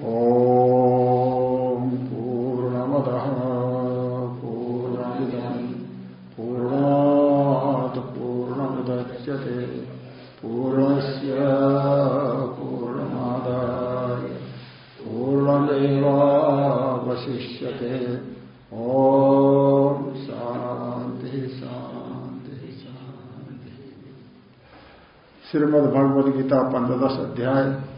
ॐ पूर्णमदः पूर्णमिदम् पूर्णात् पूर्णमुदच्यते। पूर्णस्य पूर्णमादाय। पूर्णमेवावशिष्यते। ॐ शान्तिः शान्तिः शान्तिः। श्रीमद्भगवद्गीता पंचदश अध्याय।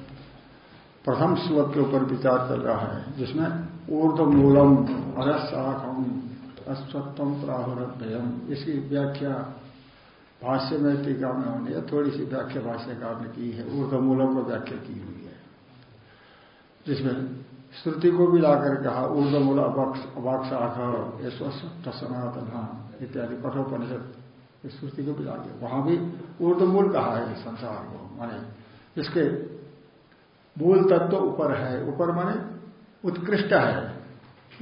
श्लोक के ऊपर विचार चल रहा है, जिसमें ऊर्ध मूलम अरसाखम अश्वत्थम प्राहुरभ्यम इसकी व्याख्या भाष्य में टीका में होनी है थोड़ी सी व्याख्या भाष्यकार ने की है ऊर्ध मूलम को व्याख्या की हुई है। जिसमें श्रुति को भी लाकर कहा ऊर्ध मूल अवाक शाख यशस्थ सनातन इत्यादि कठोपनिषद श्रुति को भी ला वहाँ भी ऊर्ध मूल कहा है संसार को, माने इसके मूल तत्व ऊपर है। ऊपर माने उत्कृष्ट है।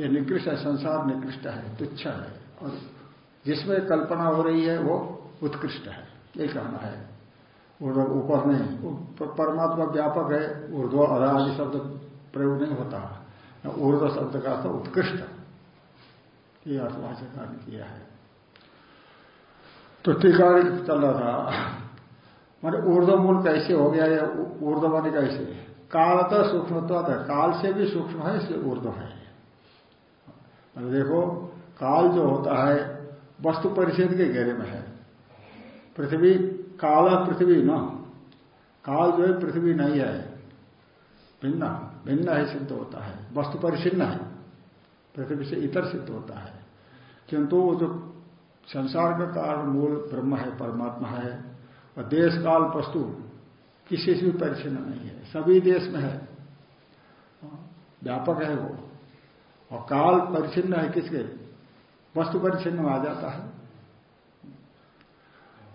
ये निकृष्ट है, संसार निकृष्ट है, तुच्छ है। और जिसमें कल्पना हो रही है, वो उत्कृष्ट है। ये कहना है। ऊपर नहीं परमात्मा व्यापक है। ऊर्ध्व अधा आदि शब्द प्रयोग नहीं होता। ऊर्ध्व शब्द का अर्थ उत्कृष्ट। ये अर्थभाषा ने किया है। तो टीका चल रहा था। माने ऊर्ध्व मूल कैसे हो गया या ऊर्ध्व माने कैसे? कालतः सूक्ष्मत्व है। काल से भी सूक्ष्म है, इसलिए ऊर्ध्व है। देखो, काल जो होता है, वस्तु परिषद के घेरे में है। पृथ्वी काला पृथ्वी न। काल जो है, पृथ्वी नहीं है। भिन्न। भिन्न है सिद्ध होता है। वस्तु परिचिन्न है। पृथ्वी से इतर सिद्ध होता है। किंतु वो जो संसार का कारण, मूल ब्रह्म है, परमात्मा है, और देश काल वस्तु किसी से भी परिचिन्न नहीं है। सभी देश में है। व्यापक है वो। और काल परिचिन्न है किसके? वस्तु परिचिन्न आ जाता है।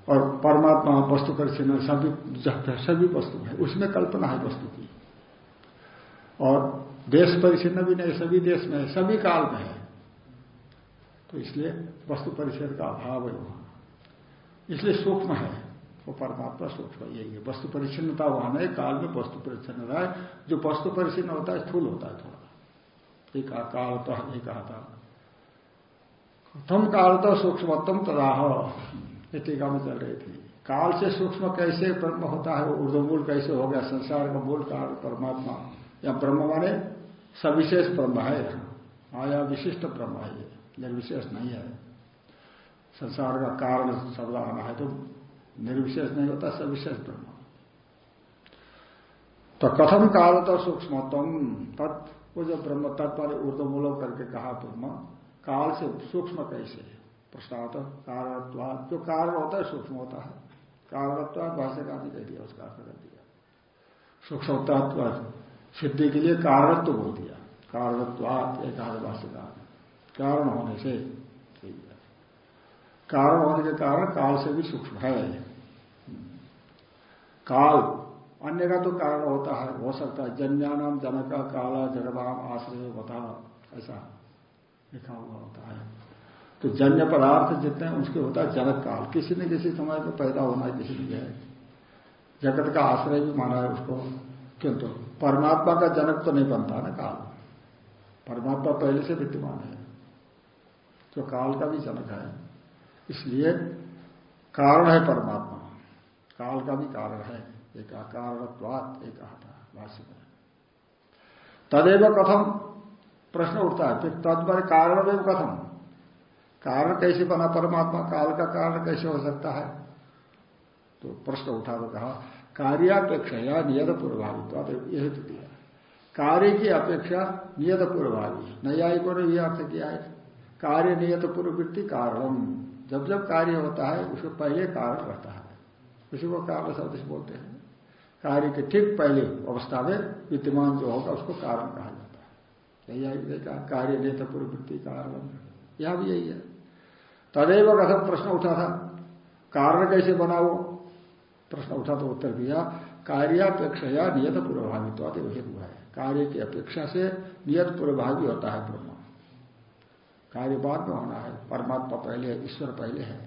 और परमात्मा वस्तु परिचिन्न सभी सभी वस्तु है। उसमें कल्पना है वस्तु की। और देश परिचिन्न भी नहीं, सभी देश में है, सभी काल में है। तो इसलिए वस्तु परिचय का अभाव है वहाँ। इसलिए सूक्ष्म है। वो परमात्मा सूक्ष्म यही है। वस्तु परिचिन्नता वहाँ नहीं, काल में वस्तु परिचिन्नता है। जो वस्तु परिचिन्न होता है, स्थूल होता है थोड़ा। एक काल तो ये कहा था प्रथम काल तो सूक्ष्मतम तदाह। ये टीका में चल रही थी। काल से सूक्ष्म कैसे ब्रह्म होता है ऊर्धमूल कैसे हो गया, संसार का मूल काल परमात्मा। या ब्रह्म माने सविशेष ब्रह्म है। आया विशिष्ट ब्रह्म है निर्विशेष नहीं है। संसार का कारण शब्द आना है। तो निर्विशेष नहीं होता सविशेष ब्रह्म तो कथम काल तो सूक्ष्मतम तत् वो जो ब्रह्म तत्पर ऊर्धमूल करके कहा ब्रह्म, काल से सूक्ष्म कैसे? प्रश्नात कारणत्वाद जो कारण होता है सूक्ष्म होता है। कारणत्वाद भाष्यकार ने कह दिया, उसका अर्थ कर दिया। सूक्ष्मता सिद्धि के लिए कारणत्व बोल दिया। कारणत्वाद एक भाष्यकार कारण होने से कारण होने के कारण काल से भी सूक्ष्म है। काल। अन्य का तो कारण होता है, हो सकता है। जन्यानाम, जनक, काला जगवाम आश्रय बता ऐसा लिखा हुआ होता है। तो जन्य पदार्थ जितने उसके होता है जनक काल। किसी न किसी समय में पैदा होना किसी ने जगत का आश्रय भी माना है उसको। किंतु परमात्मा का जनक तो नहीं बनता ना काल। परमात्मा पहले से विद्यमान है। तो काल का भी जनक है। इसलिए कारण है परमात्मा। काल का भी कारण है। एक कारणत्वात एक तदेव कथम प्रश्न उठता है। तत्पर कारण एवं कथम कारण कैसे बना? परमात्मा काल का कारण कैसे हो सकता है? तो प्रश्न उठा तो कहा कार्यापेक्षा या नियत पूर्वभावी यही तो दिया कार्य की अपेक्षा नियत पूर्वभावी न्यायिकों ने यह अर्थ किया है कार्य नियत पूर्ववृत्ति कारण जब जब कार्य होता है, उसको पहले कारण रहता है। उसी को कारण शब्द से बोलते हैं। कार्य के ठीक पहले अवस्था में विद्यमान जो होगा उसको कारण कहा जाता है। यही कहा, कार्य नेता पूर्ववृत्ति कारण यह भी यही है। तदेव कथम प्रश्न उठा था, कारण कैसे बना वो? प्रश्न उठा तो उत्तर दिया कार्यापेक्षा या नियत पूर्वभावी तो आते वही हुआ है। कार्य की अपेक्षा से नियत पूर्वभावी होता है ब्रह्म। कार्य बाद में होना है, परमात्मा पहले है ईश्वर पहले है।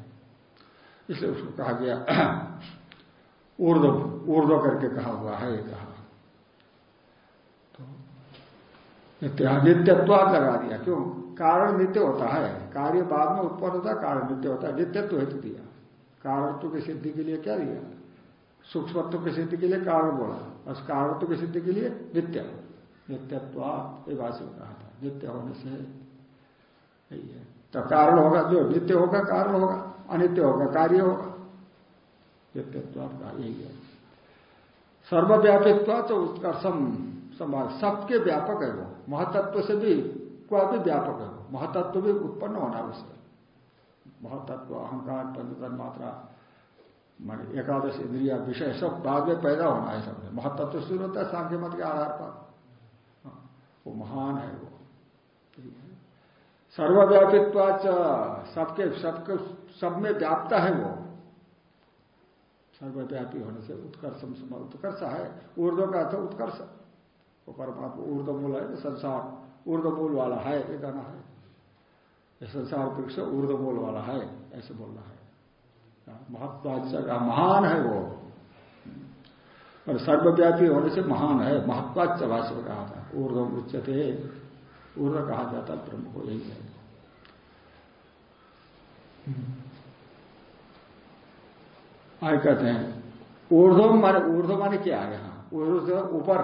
इसलिए उसको कहा गया ऊर्ध ऊर्ध करके कहा हुआ है ये कहा। तो नित्य लगा दिया। क्यों? कारण नित्य होता है। कार्य बाद में उत्पन्न होता है, कारण नित्य होता है। नित्यत्व हेतु दिया। कारणत्व की सिद्धि के लिए क्या दिया? सूक्ष्मत्व की सिद्धि के लिए कारण बोला। और कारणत्व की सिद्धि के लिए नित्य। नित्यत्वा, ये भाषा में कहा था। नित्य होने से यही है। तो कारण होगा, जो नित्य होगा, कारण होगा। अनित्य होगा कार्य होगा। नित्यत्व का यही है। सर्वव्यापित्व तो उत्कर्षम समाज सबके व्यापक है वो। महतत्व से भी कोई भी व्यापक है वो। महतत्व भी उत्पन्न होना उससे महतत्व अहंकार पंचतन मात्रा मान एकादश इंद्रिया विषय सब बाद में पैदा होना है सब महतत्व शुरू होता है सांख्य मत के आधार पर। हाँ, वो महान है वो। सर्वव्यापित्व सबके सबके, सब में व्याप्ता है वो। सर्वव्यापी होने से उत्कर्ष उत्कर्ष है। ऊर्ध्व का अर्थ उत्कर्ष। वो परमात्मा ऊर्ध मूल है संसार ऊर्ध मूल वाला है, ये कहना है। संसार वृक्ष ऊर्ध मूल वाला है, ऐसे बोलना है। महत्वाच का महान है वो। सर्वव्यापी होने से महान है, महत्वाच भाष्य कहा था ऊर्धम उच्चते ऊर्ध कहा जाता है, ब्रह्म को यही है। आगे कहते हैं ऊर्धम माने ऊर्ध माने क्या है यहाँ? ऊर्ध ऊपर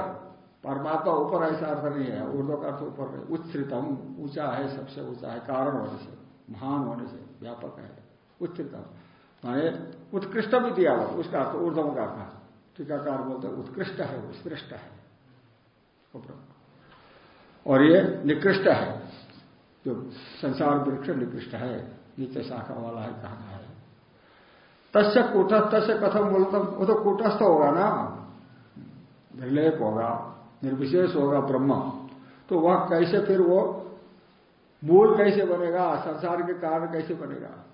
परमात्मा ऊपर ऐसा अर्थ नहीं है। ऊर्ध का अर्थ ऊपर नहीं उच्छ्रितम ऊँचा है, सबसे ऊँचा है, कारण होने से, महान होने से, व्यापक है। उच्छ्रितम माने उत्कृष्ट भी दिया हुआ उसका अर्थ ऊर्धम का अर्थ टीकाकार बोलते उत्कृष्ट है उत्कृष्ट है। और ये निकृष्ट है। जो संसार वृक्ष निकृष्ट है नीचे शाखा वाला है कहना है? तस्य कूटस्थ से कथम बोलता वो तो कूटस्थ होगा ना। निर्लेप होगा, निर्विशेष होगा ब्रह्म। तो वह कैसे फिर वो मूल कैसे बनेगा? संसार के कारण कैसे बनेगा?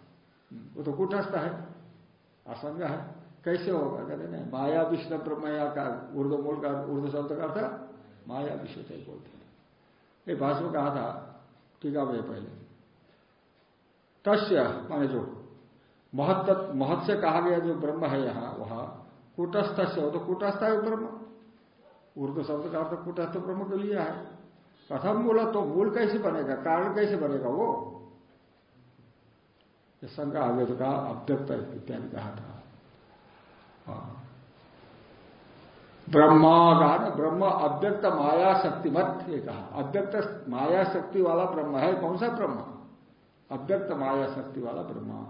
वो तो कूटस्थ है, असंग है। कैसे होगा? कहते नहीं माया विष्णु ब्रह्म या का उर्दू मूल का उर्दू शब्द का था माया विश्व बोलते हैं। ये भाषण कहा था, टीका में पहले। तस्य, माने जो महत्व महत से कहा गया जो ब्रह्म है यहाँ, वह कूटस्थ से हो तो कूटस्थ है ब्रह्म। उर्दू शब्द का अर्थ कूटस्थ ब्रह्म के लिए है। कथम बोला तो मूल कैसे बनेगा, कारण कैसे बनेगा वो? शंका आगे तो कहा, अव्यक्त इत्यादि कहा था। हाँ। ब्रह्मा अव्यक्त माया शक्तिमत ये कहा। अव्यक्त माया शक्ति वाला ब्रह्म है, कौन सा ब्रह्म? अव्यक्त माया शक्ति वाला ब्रह्म।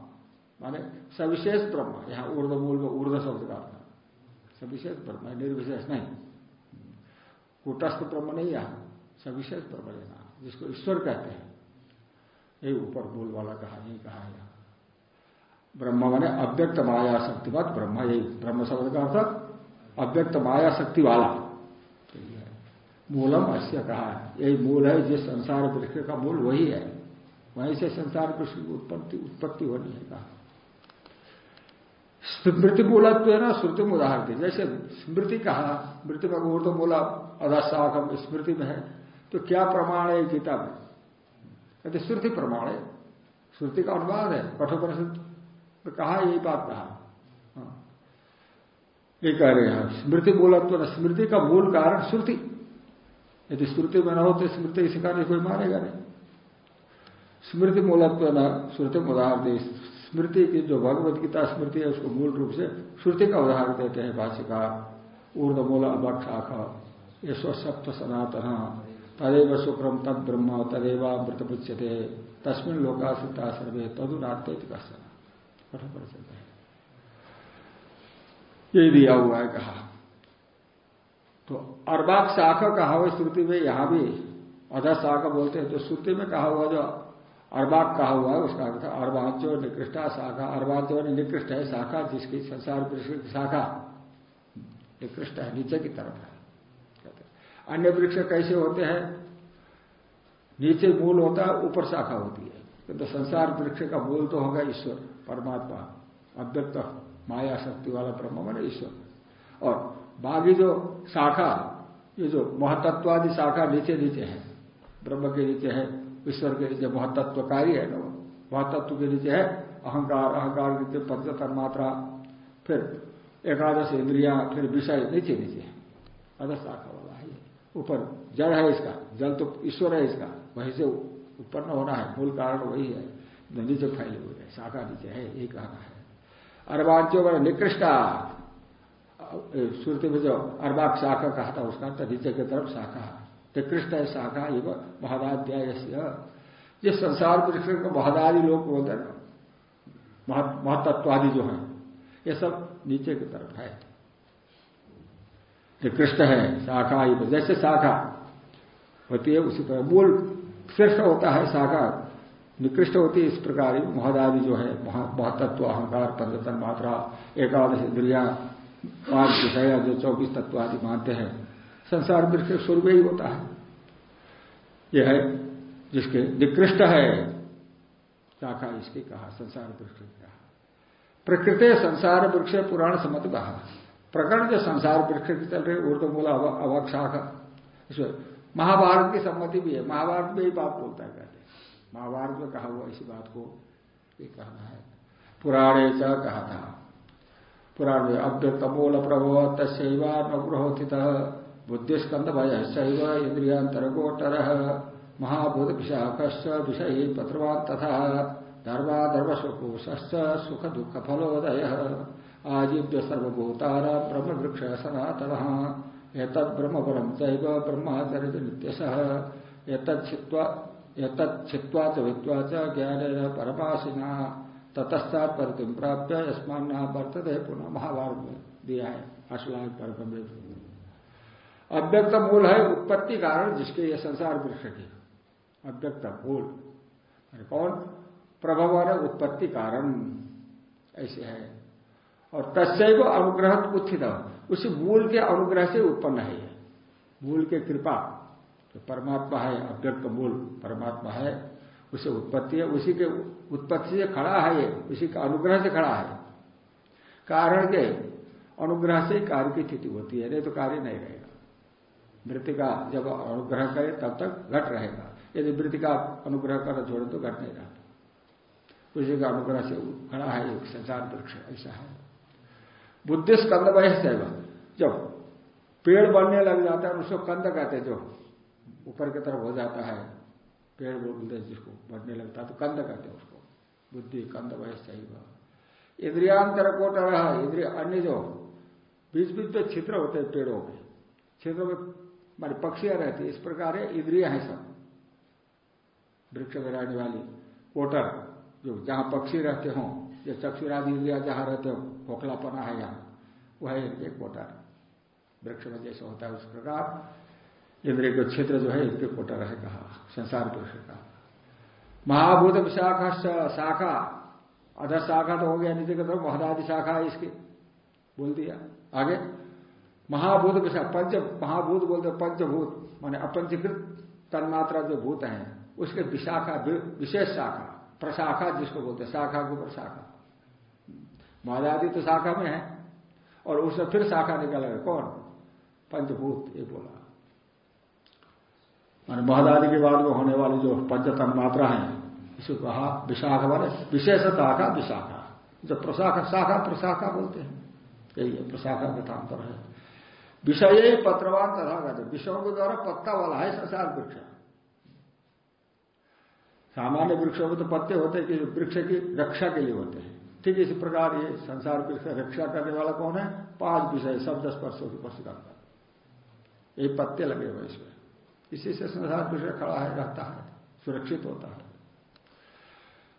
माने सविशेष ब्रह्म, यहाँ ऊर्द मूल में ऊर्द शब्द का अर्थ। सविशेष ब्रह्म है, निर्विशेष नहीं। कूटस्थ ब्रह्म नहीं यहाँ, सविशेष ब्रह्म लेना जिसको ईश्वर कहते हैं। यही ऊपर मूल वाला कहा, यही कहा यहाँ। ब्रह्म माने अव्यक्त माया शक्तिवत ब्रह्म यही, ब्रह्म शब्द का अर्थ अव्यक्त माया शक्ति वाला। मूलम अश्य कहा है। यही मूल है, जिस संसार वृक्ष का मूल वही है। वहीं से संसार वृक्ष की उत्पत्ति उत्पत्ति होनी है, कहा। स्मृति मूलत्व है ना श्रुति में उदाहरण दी। जैसे स्मृति कहा, स्मृति में ऊर्द मूला अदाशाखम स्मृति में है। तो क्या प्रमाण है गीता में? कहते श्रुति प्रमाण है। श्रुति का अनुवाद है, कठोपनिषद कहा यही बात कहा। ये कह रहे हैं स्मृति मूलत्व न, स्मृति का मूल कारण श्रुति। यदि श्रुति में न हो तो स्मृति सिखाने कोई मानेगा नहीं। स्मृति मूलत्व न श्रुति उदाहरण स्मृति की जो भगवत गीता स्मृति है, उसको मूल रूप से श्रुति का उदाहरण देते हैं, भाष्यकार। ऊर्द मूल अभक्षाख ये स्वसप्त सनातन, तदेव शुक्रम तद ब्रह्म, तदेव मृतपुच्यते तस्मिन लोकासिता सर्वे तदुनाते कठोर परिचय है। यही दिया हुआ है कहा। तो अर्बाक शाख कहा हुआ श्रुति में, यहाँ भी अधा शाख बोलते हैं तो श्रुति में कहा हुआ जो अर्बाक कहा हुआ है, उसका अर्थ अर्बाचो निकृष्टा शाखा। अर्बाचो निकृष्ट है शाखा, जिसकी संसार वृक्ष की शाखा। निकृष्ट है, नीचे की तरफ़ है। अन्य वृक्ष कैसे होते हैं? नीचे मूल होता है, ऊपर शाखा होती है। किंतु तो संसार वृक्ष का मूल तो होगा ईश्वर, परमात्मा, अव्यक्त। माया शक्ति वाला ब्रह्म मन ईश्वर। और बाकी जो शाखा, ये जो महतत्वादि शाखा नीचे नीचे है, ब्रह्म के नीचे है, ईश्वर के नीचे महतत्व कार्य है ना महतत्व के नीचे है, अहंकार अहंकार के नीचे पंचतर मात्रा, फिर एकादश इंद्रिया, फिर विषय नीचे नीचे है। अदर शाखा वाला है ऊपर जड़ है इसका, जल तो ईश्वर है इसका, वहीं से उत्पन्न होना है, मूल कारण वही है। नीचे फैले हुए है, शाखा नीचे है ये कहना है। अर्वाच्यो पर निकृष्टा। श्रुति में जो अर्वाक शाखा कहा था उसका तो नीचे की तरफ़ शाखा। निकृष्ट है शाखा ये महदाध्याय जिस संसार वृक्ष को महदादि लोग बोलते हैं महतत्वादि जो है, ये सब नीचे की तरफ़ है। निकृष्ट है शाखा ये जैसे शाखा होती है उसी तरह। मूल श्रेष्ठ होता है शाखा निकृष्ट होती है इस प्रकार महदादि जो है महतत्व अहंकार पंचतन मात्रा, एकादश इंद्रिया पाँच विषय जो चौबीस तत्व आदि मानते हैं, संसार वृक्ष स्वरूप ही होता है। यह है जिसके निकृष्ट है। शाखा इसके कहा? संसार वृक्ष कहा। प्रकृति संसार वृक्ष पुराण सम्मत कहा। प्रकरण जो संसार वृक्ष की चल रहे ऊर्द मूला अवक शाखा इसमें महाभारत की सम्मति भी है। महाभारत में ही बात बोलता है कहते महाभारत में कहा हुआ इसी बात को ये कहना है। पुराणे च कहा था। पुराण में अव्यक्त मूल प्रभो तस्वानुग्रहोथित बुद्धिस्कंद भय शैव इंद्रियांतर गोटर महाभूत विशाख विषय पत्रवान तथा धर्माधर्म सुकोश सुख दुख फलोदय आजीव्य सर्वभूतारा ब्रह्म वृक्ष सनातन। एतद ब्रह्म परम चैव ब्रह्मचरित नित्यश एतच्छित्वा च ज्ञान परमाशिना। ततश्चात परितिम प्राप्त यस्मान्ना वर्तते पुनः महाभारत में दिया है अश्लाघ पर अव्यक्त मूल है उत्पत्ति कारण जिसके ये संसार वृक्ष की। अव्यक्त मूल। कौन? प्रभव उत्पत्ति कारण। ऐसे है। और तस्व अनुग्रह उत्थित उसी मूल के अनुग्रह से उत्पन्न है मूल के कृपा। जो परमात्मा है, अव्यक्त मूल परमात्मा है, उसे उत्पत्ति है, उसी के उत्पत्ति से खड़ा है ये, उसी का अनुग्रह से खड़ा है। कारण के अनुग्रह से कार्य की स्थिति होती है, नहीं तो कार्य नहीं रहेगा। मृतिका जब अनुग्रह करे, तब तक घट रहेगा। यदि मृतिका अनुग्रह कर जोड़े तो घट नहीं रहता। उसी का अनुग्रह से खड़ा है एक संसार वृक्ष, ऐसा है। बुद्धि स्कंद वह जब पेड़ बनने लग जाता है, उसको कंद कहते हैं जो ऊपर की तरफ़ हो जाता है, पेड़ बोलते हैं जिसको, बढ़ने लगता है तो कंद कहते हैं उसको। बुद्धि, कंद वह सही इंद्रियांतर कोटर इंद्रिय, अन्य जो बीच बीच पे छिद्र होते हैं पेड़ों में छिद्र में, मानी पक्षियाँ रहती इस प्रकार है इंद्रिया है सब। वृक्ष में रहने वाली कोटर, जो जहाँ पक्षी रहते हो, या चक्षुरादि इंद्रिया जहाँ रहते हो, खोखलापना है यहाँ, वह इनके कोटर। वृक्ष में जैसे होता है उस प्रकार। इंद्रिय का क्षेत्र जो है इनके कोटा रहे कहा, संसार पुरुष का महाभूत विशाखा शाखा अधर शाखा तो हो गया नीति की तरफ़ महदादि शाखा है इसकी। बोल दिया। आगे। महाभूत विशाखा पंच, महाभूत बोलते पंचभूत, माने अपंचीकृत तन्मात्रा जो भूत है, उसके विशाखा विशेष शाखा, प्रशाखा जिसको बोलते शाखा के प्रशाखा। शाखा महदादि तो शाखा में है, और उसमें फिर शाखा निकल कौन? पंचभूत, ये बोला। मान महदादि के बाद में होने वाली जो पंचतन मात्रा है इसको कहा विशाखा वाले विशेषता का विशाखा। जो प्रशाखा, शाखा, प्रशाखा बोलते हैं। यही है, प्रशाखा कथांतर है। विषय पत्रवान तथा कहते विषयों के द्वारा पत्ता वाला है संसार वृक्ष। सामान्य वृक्षों में तो पत्ते होते हैं कि वृक्ष की रक्षा के लिए होते हैं। ठीक इसी प्रकार ये संसार वृक्ष रक्षा करने वाला कौन है? पाँच विषय, शब्द स्पर्शों की स्पर्श करता ये पत्ते लगे हुए इसमें। इसी से संसार वृक्ष खड़ा है, रहता है, सुरक्षित होता है।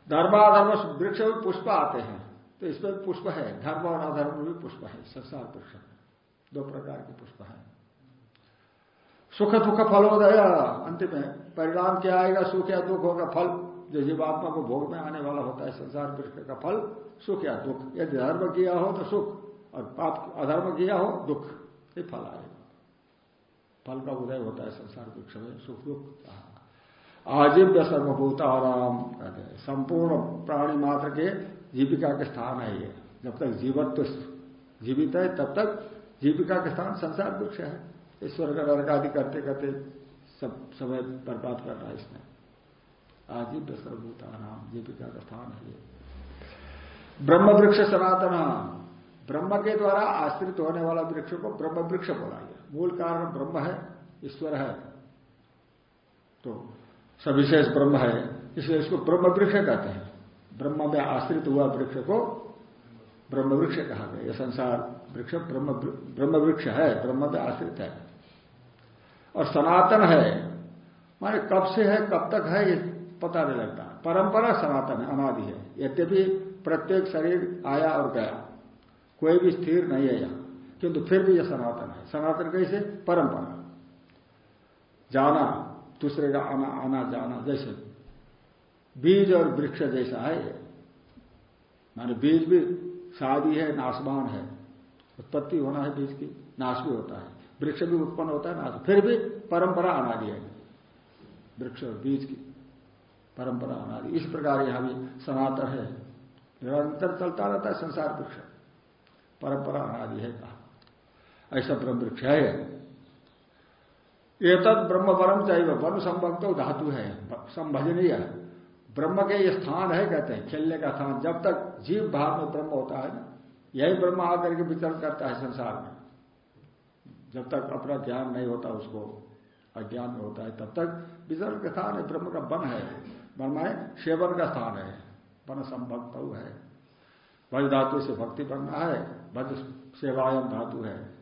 धर्माधर्म वृक्ष में पुष्प आते हैं तो इसमें भी पुष्प है, धर्म और अधर्म भी पुष्प है, संसार वृक्ष दो प्रकार के पुष्प है। सुख दुख फलोदय, अंतिम में परिणाम क्या आएगा? सुख या दुख होगा? फल, जो जीवात्मा को भोग में आने वाला होता है, संसार वृक्ष का फल, सुख या दुख। यदि धर्म किया हो तो सुख, और पाप, अधर्म किया हो, दुख, ये फल आएगा। फल का उदय होता है संसार वृक्ष में सुख दुख आजीव्य सर्वभूत आराम कहते हैं, संपूर्ण प्राणी मात्र के जीविका के स्थान है ये। जब तक जीवत तो जीवित है, तब तक जीविका के स्थान संसार वृक्ष है। ईश्वर का नरक आदि करते करते सब समय बर्बाद कर रहा है इसने। आजीव्य सर्वभूत आराम जीविका का स्थान है ये। ब्रह्म वृक्ष सनातन। ब्रह्म के द्वारा आश्रित होने वाला वृक्ष को ब्रह्म वृक्ष बोला गया। मूल कारण ब्रह्म है, ईश्वर है। तो सविशेष ब्रह्म है, इसलिए इसको ब्रह्म वृक्ष कहते हैं। ब्रह्म में आश्रित हुआ वृक्ष को ब्रह्म वृक्ष कहा गया। यह संसार वृक्ष ब्रह्म वृक्ष है, ब्रह्म में आश्रित है। और सनातन है। माने कब से है, कब तक है, ये पता नहीं लगता। परंपरा सनातन है, अनादि है। यद्यपि प्रत्येक शरीर आया और गया। कोई भी स्थिर नहीं है यहाँ। किंतु फिर भी यह सनातन है। सनातन कैसे? परंपरा। जाना, दूसरे का आना आना, जाना, जैसे बीज और वृक्ष जैसा है माने बीज भी शादी है, नाशवान है। उत्पत्ति होना है बीज की, नाश भी होता है। वृक्ष भी उत्पन्न होता है, नाश। फिर भी परंपरा अनादि है। वृक्ष और बीज की परंपरा अनादि। इस प्रकार यहाँ भी सनातन है। निरंतर चलता रहता है संसार वृक्ष। परंपरा अनादि है कहा। ऐसा ब्रह्म वृक्ष है। एतद ब्रह्म परम चाहिए वन संभक्त धातु है, संभजनीय। ब्रह्म के ये स्थान है, कहते हैं, खेलने का स्थान। जब तक जीव भाव में ब्रह्म होता है ना, यही ब्रह्म आकर के विचरण करता है संसार में। जब तक अपना ज्ञान नहीं होता उसको, अज्ञान में होता है, तब तक विचरण का स्थान है, ब्रह्म का वन है। माए सेवन का स्थान है। वन संभक्त है। भज धातु से भक्ति बनना है भज सेवायम धातु है।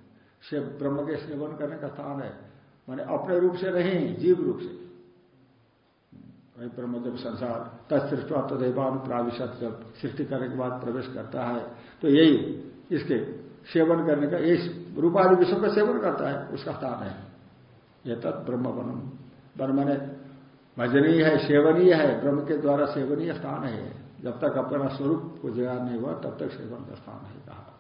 शिव, ब्रह्म के सेवन करने का स्थान है। माने अपने रूप से नहीं, जीव रूप से। वही ब्रह्म जब संसार तत्सृष्टवा तदेवान प्राविशत जब सृष्टि करने के बाद प्रवेश करता है तो यही इसके सेवन करने का यही रूपाधि विश्व का सेवन करता है, उसका स्थान है। यह तत् ब्रह्म बनम वन मैंने भजनीय है, सेवनीय है, ब्रह्म के द्वारा सेवनीय स्थान है। जब तक अपना स्वरूप को जया नहीं हुआ, तब तक सेवन का स्थान है, कहा।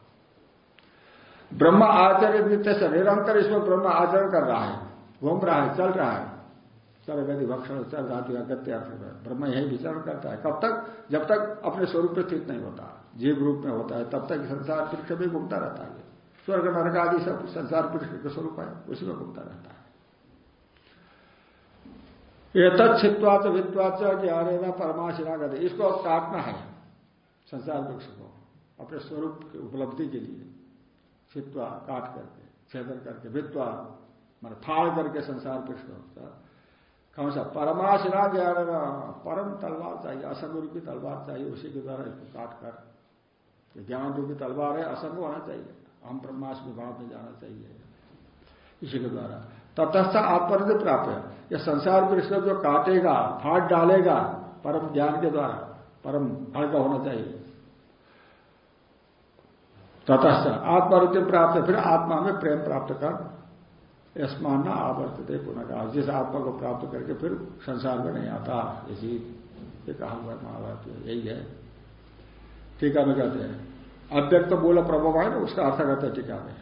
ब्रह्म आचरण नित्य से निरंतर इसमें ब्रह्म आचरण कर रहा है, घूम रहा है, चल रहा है। चल गति भक्षण, चल जाती अगत्य ब्रह्म यही विचरण करता है। कब तक? जब तक अपने स्वरूप स्थित नहीं होता। जीव रूप में होता है, तब तक संसार वृक्ष में घूमता रहता है। स्वर्ग नरक आदि सब संसार वृक्ष का स्वरूप है, उसी में घूमता रहता है। ये तत्वाच वित्वाच ज्ञान परमाशिना गति इसको काटना है, संसार वृक्ष को, अपने स्वरूप की उपलब्धि के लिए। छित्वा काट करके, छेदन करके वित्वा मान फाड़ करके संसार वृक्ष को कौन सा? परमाशिरा ज्ञान परम तलवार चाहिए, असंग रूपी तलवार चाहिए, उसी के द्वारा इसको काट कर। ज्ञान रूपी तलवार है, असंग होना चाहिए हम ब्रह्माश विभाग में जाना चाहिए। इसी के द्वारा। तटस्थ आत्मनिधि प्राप्त है। यह संसार वृक्ष जो काटेगा फाट डालेगा, परम ज्ञान के द्वारा, परम फल का होना चाहिए। तटस्थ आत्मनिधि प्राप्त, फिर आत्मा में प्रेम प्राप्त कर यशमान ना आवर्तते पुनः कहा जिस आत्मा को प्राप्त करके फिर संसार में नहीं आता, इसी ये कहा हुआ महाभारत यही है। टीका में कहते हैं। अव्यक्त मूल प्रभव है ना उसका अर्थ करते हैं टीका में।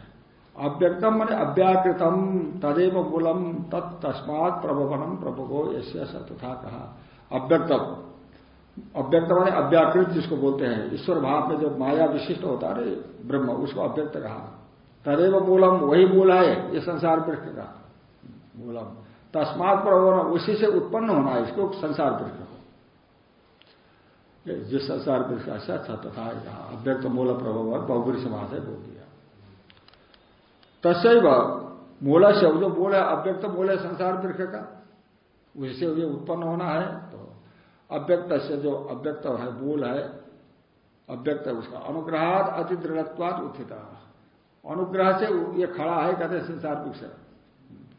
अव्यक्तम मैंने अव्याकृतम, तदेव मूलम तत्स्मात प्रभवनम प्रभुगो ऐसे तथा कहा। अव्यक्तम। अव्यक्त माने अव्याकृत जिसको बोलते हैं। ईश्वर भाव में जो माया विशिष्ट होता है ब्रह्म, उसको अव्यक्त कहा। तदेव मूलम, वही मूल है, ये संसार वृक्ष का। मूलम। तस्मात प्रभुना उसी से उत्पन्न होना है, इसको संसार वृक्ष को। जिस संसार वृक्ष का तथा कहा अव्यक्त मूल प्रभव बहुबरी समाज है, बोल दिया। तस्व मूल से जो मूल है, अव्यक्त मूल है संसार वृक्ष का, उसी से उत्पन्न होना है। अव्यक्त से जो अव्यक्त है मूल है, अव्यक्त है उसका। अनुग्रहात अति दृढ़त्वाद उत्थित। अनुग्रह से ये खड़ा है, कहते संसार वृक्ष।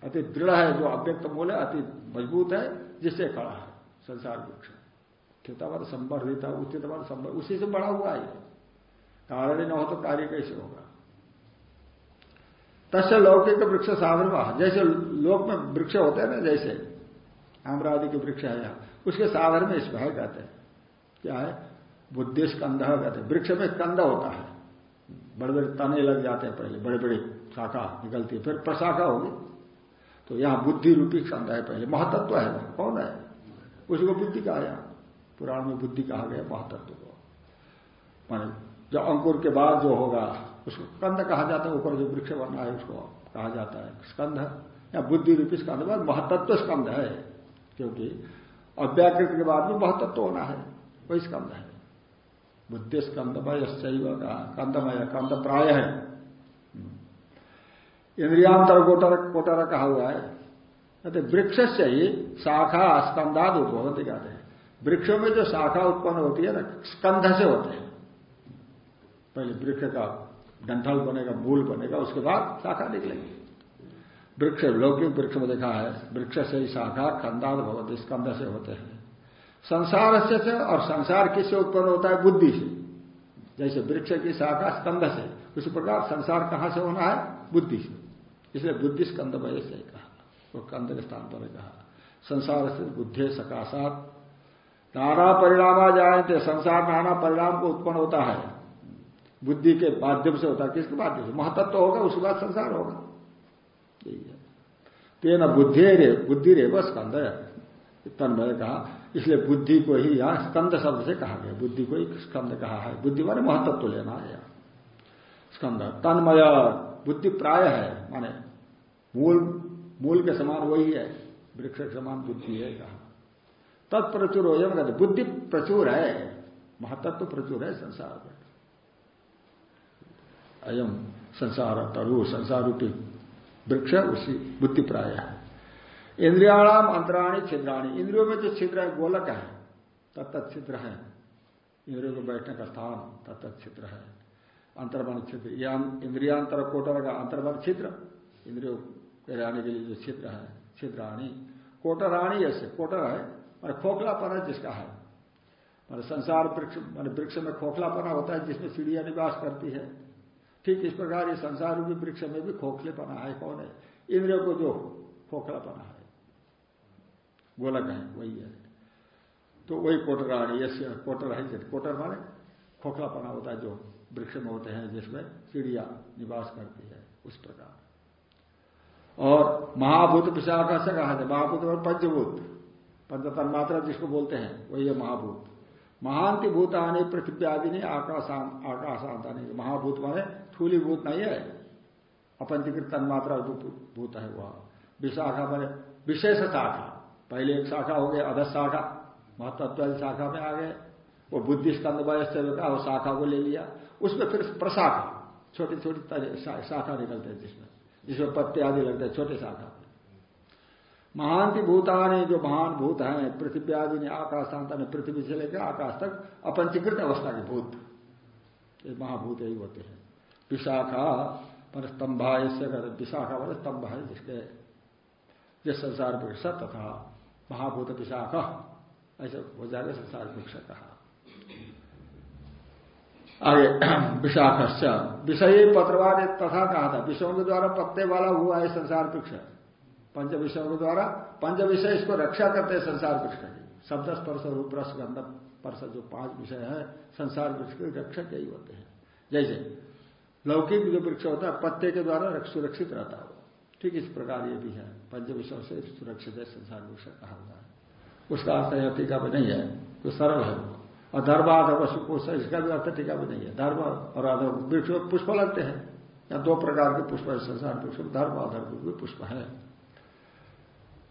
अति दृढ़ है, जो अव्यक्त मूल है अति मज़बूत है, जिससे खड़ा है, संसार वृक्ष। स्थितवाद संवर्धित उचितवाद संभव उसी से बड़ा हुआ है। कारण ही न हो तो कार्य कैसे होगा? तस्य लौकिक वृक्ष साधन जैसे लोक में वृक्ष होते हैं ना, जैसे आम्रादि के वृक्ष है यहाँ उसके साधन में भय कहते हैं, क्या है? बुद्धि स्कंध कहते हैं। वृक्ष में स्कंद होता है। बड़े बड़े तने लग जाते हैं पहले, बड़े बड़े शाखा निकलती है, फिर प्रशाखा होगी। तो यहाँ बुद्धि रूपी छंद है पहले। महतत्व है कौन है? उसी को बुद्धि कहा यहाँ पुराण में बुद्धि कहा गया महतत्व को। माने जो अंकुर के बाद जो होगा, उसको स्कंद कहा जाता है। ऊपर जो वृक्ष बनना है, उसको कहा जाता है। स्कंध या बुद्धि रूपी स्कंध महतत्व स्कंध है। क्योंकि अव्याकृत के बाद भी महतत्व होना है, वही स्कंध है। बुद्धि स्कंदमय कंदमय कंद प्राय है। इंद्रियांतर कोटर कोटर कहा हुआ है। कहते वृक्ष से ही शाखा स्कंदाद उद्भवती कहते हैं। वृक्षों में जो शाखा उत्पन्न होती है ना, स्कंध से होते हैं। पहले वृक्ष का डंठल बनेगा, मूल बनेगा, उसके बाद शाखा निकलेगी। वृक्ष लौकिक वृक्ष में देखा है, वृक्ष से ही शाखा खंडाद भगवती स्कंध से होते हैं। संसार से और संसार किससे उत्पन्न होता है? बुद्धि से। जैसे वृक्ष की शाखा स्कंध से, उसी प्रकार संसार कहाँ से होना है? बुद्धि से। इसलिए बुद्धि स्कंद भय से कहा, वो कंद के स्थान पर कहा। संसार से बुद्धि सकाशात। नाना परिणाम आ जाए थे संसार नाना परिणाम को उत्पन्न होता है। बुद्धि के माध्यम से होता है। किसके माध्यम से? महत्व तो होगा, उसके बाद संसार होगा। तेना बुद्धि रे बुद्धि रे बस स्कंद तन्मय कहा, इसलिए बुद्धि को ही यहाँ स्कंद शब्द से कहा गया। बुद्धि को ही स्कंद कहा है। बुद्धि माने महत्व तो लेना है स्कंद, तन्मय, बुद्धि प्राय है, माने मूल मूल के समान वही है, वृक्ष के समान बुद्धि है कहा। तत्प्रचुर हो जाए कहते बुद्धि प्रचुर है महत्व तो प्रचुर है संसार में। अयम संसार तरु संसार रूपी वृक्ष उसी बुद्धि प्राय है। इंद्रियाणाम, अंतराणी, छिद्राणी। इंद्रियों में जो छिद्र है, गोलक है, तत्त छिद्र है। इंद्रियों को बैठने का स्थान, तत्त छिद्र है। अंतर्मन छिद्र इंद्रियांतर कोटर का अंतर्मन छिद्र। इंद्रियों के रहने के लिए जो छिद्र है, छिद्राणी। कोटराणी ऐसे, कोटर है, मैंने खोखलापना जिसका है। मैंने संसार वृक्ष, मैंने वृक्ष में खोखलापना होता है जिसमें चिड़िया निवास करती है। ठीक इस प्रकार ये संसार रूपी वृक्ष में भी खोखले खोखलेपना है, कौन है? इंद्रियों को जो खोखला खोखलापना है। गोलक है, वही है। तो वही कोटराणी ऐसे कोटर है कोटर माने खोखला खोखलापना होता है जो वृक्ष में होते हैं, जिसमें चिड़िया निवास करती है, उस प्रकार। और महाभूत विशाखा से कहा था, महाभूत और पंचभूत, पंचतन मात्रा जिसको बोलते हैं, वही है महाभूत। महांति भूत आने पृथ्वी आदि नहीं आकाशांत आकाशांत आने महाभूत माने थूली भूत नहीं है। अपंचीकृत तन्मात्रा भूत है वह। विशाखा माने विशेष शाखा पहले एक शाखा हो गया अधर शाखा। महत्व शाखा में आ गए। वो बुद्धि स्कंद वो शाखा को ले लिया। उसमें फिर प्रशाखा छोटी छोटी शाखा निकलते हैं जिसमें। जिसमें पत्ते आदि लगते हैं, छोटे शाखा। महांति भूतानी जो महान भूत हैं, पृथ्वी आदि ने आकाशांत ने पृथ्वी से लेकर आकाश तक अपंचीकृत अवस्था के भूत। महाभूत यही होते हैं। विशाखा पर स्तंभा इससे विशाखा पर स्तंभ है जिसके, जिस संसार वृक्ष तथा महाभूत विशाखा, ऐसे हो जाएगा संसार वृक्ष कहा आगे विशाख विषय पत्रवाद तथा कहा था विषयों के द्वारा पत्ते वाला हुआ है संसार वृक्ष। पंच विषयों के द्वारा, पंच विषय इसको रक्षा करते हैं संसार वृक्ष की। शब्द स्पर्श रूप रस गंध परस जो पाँच विषय है, संसार वृक्ष के रक्षक यही होते हैं। जैसे लौकिक जो वृक्ष होता है, पत्ते के द्वारा सुरक्षित रहता है ठीक इस प्रकार ये भी है। पंच से सुरक्षित है, संसार वृक्ष कहा हुआ है। उसका अर्थ यह टीका भी नहीं है। तो सरल है वो। और धर्म इसका भी अर्थ टीका भी नहीं है। धर्म और अधर्म वृक्ष पुष्प लगते हैं। या दो प्रकार के पुष्प है, संसार वृक्ष धर्म अधर्म भी पुष्प है।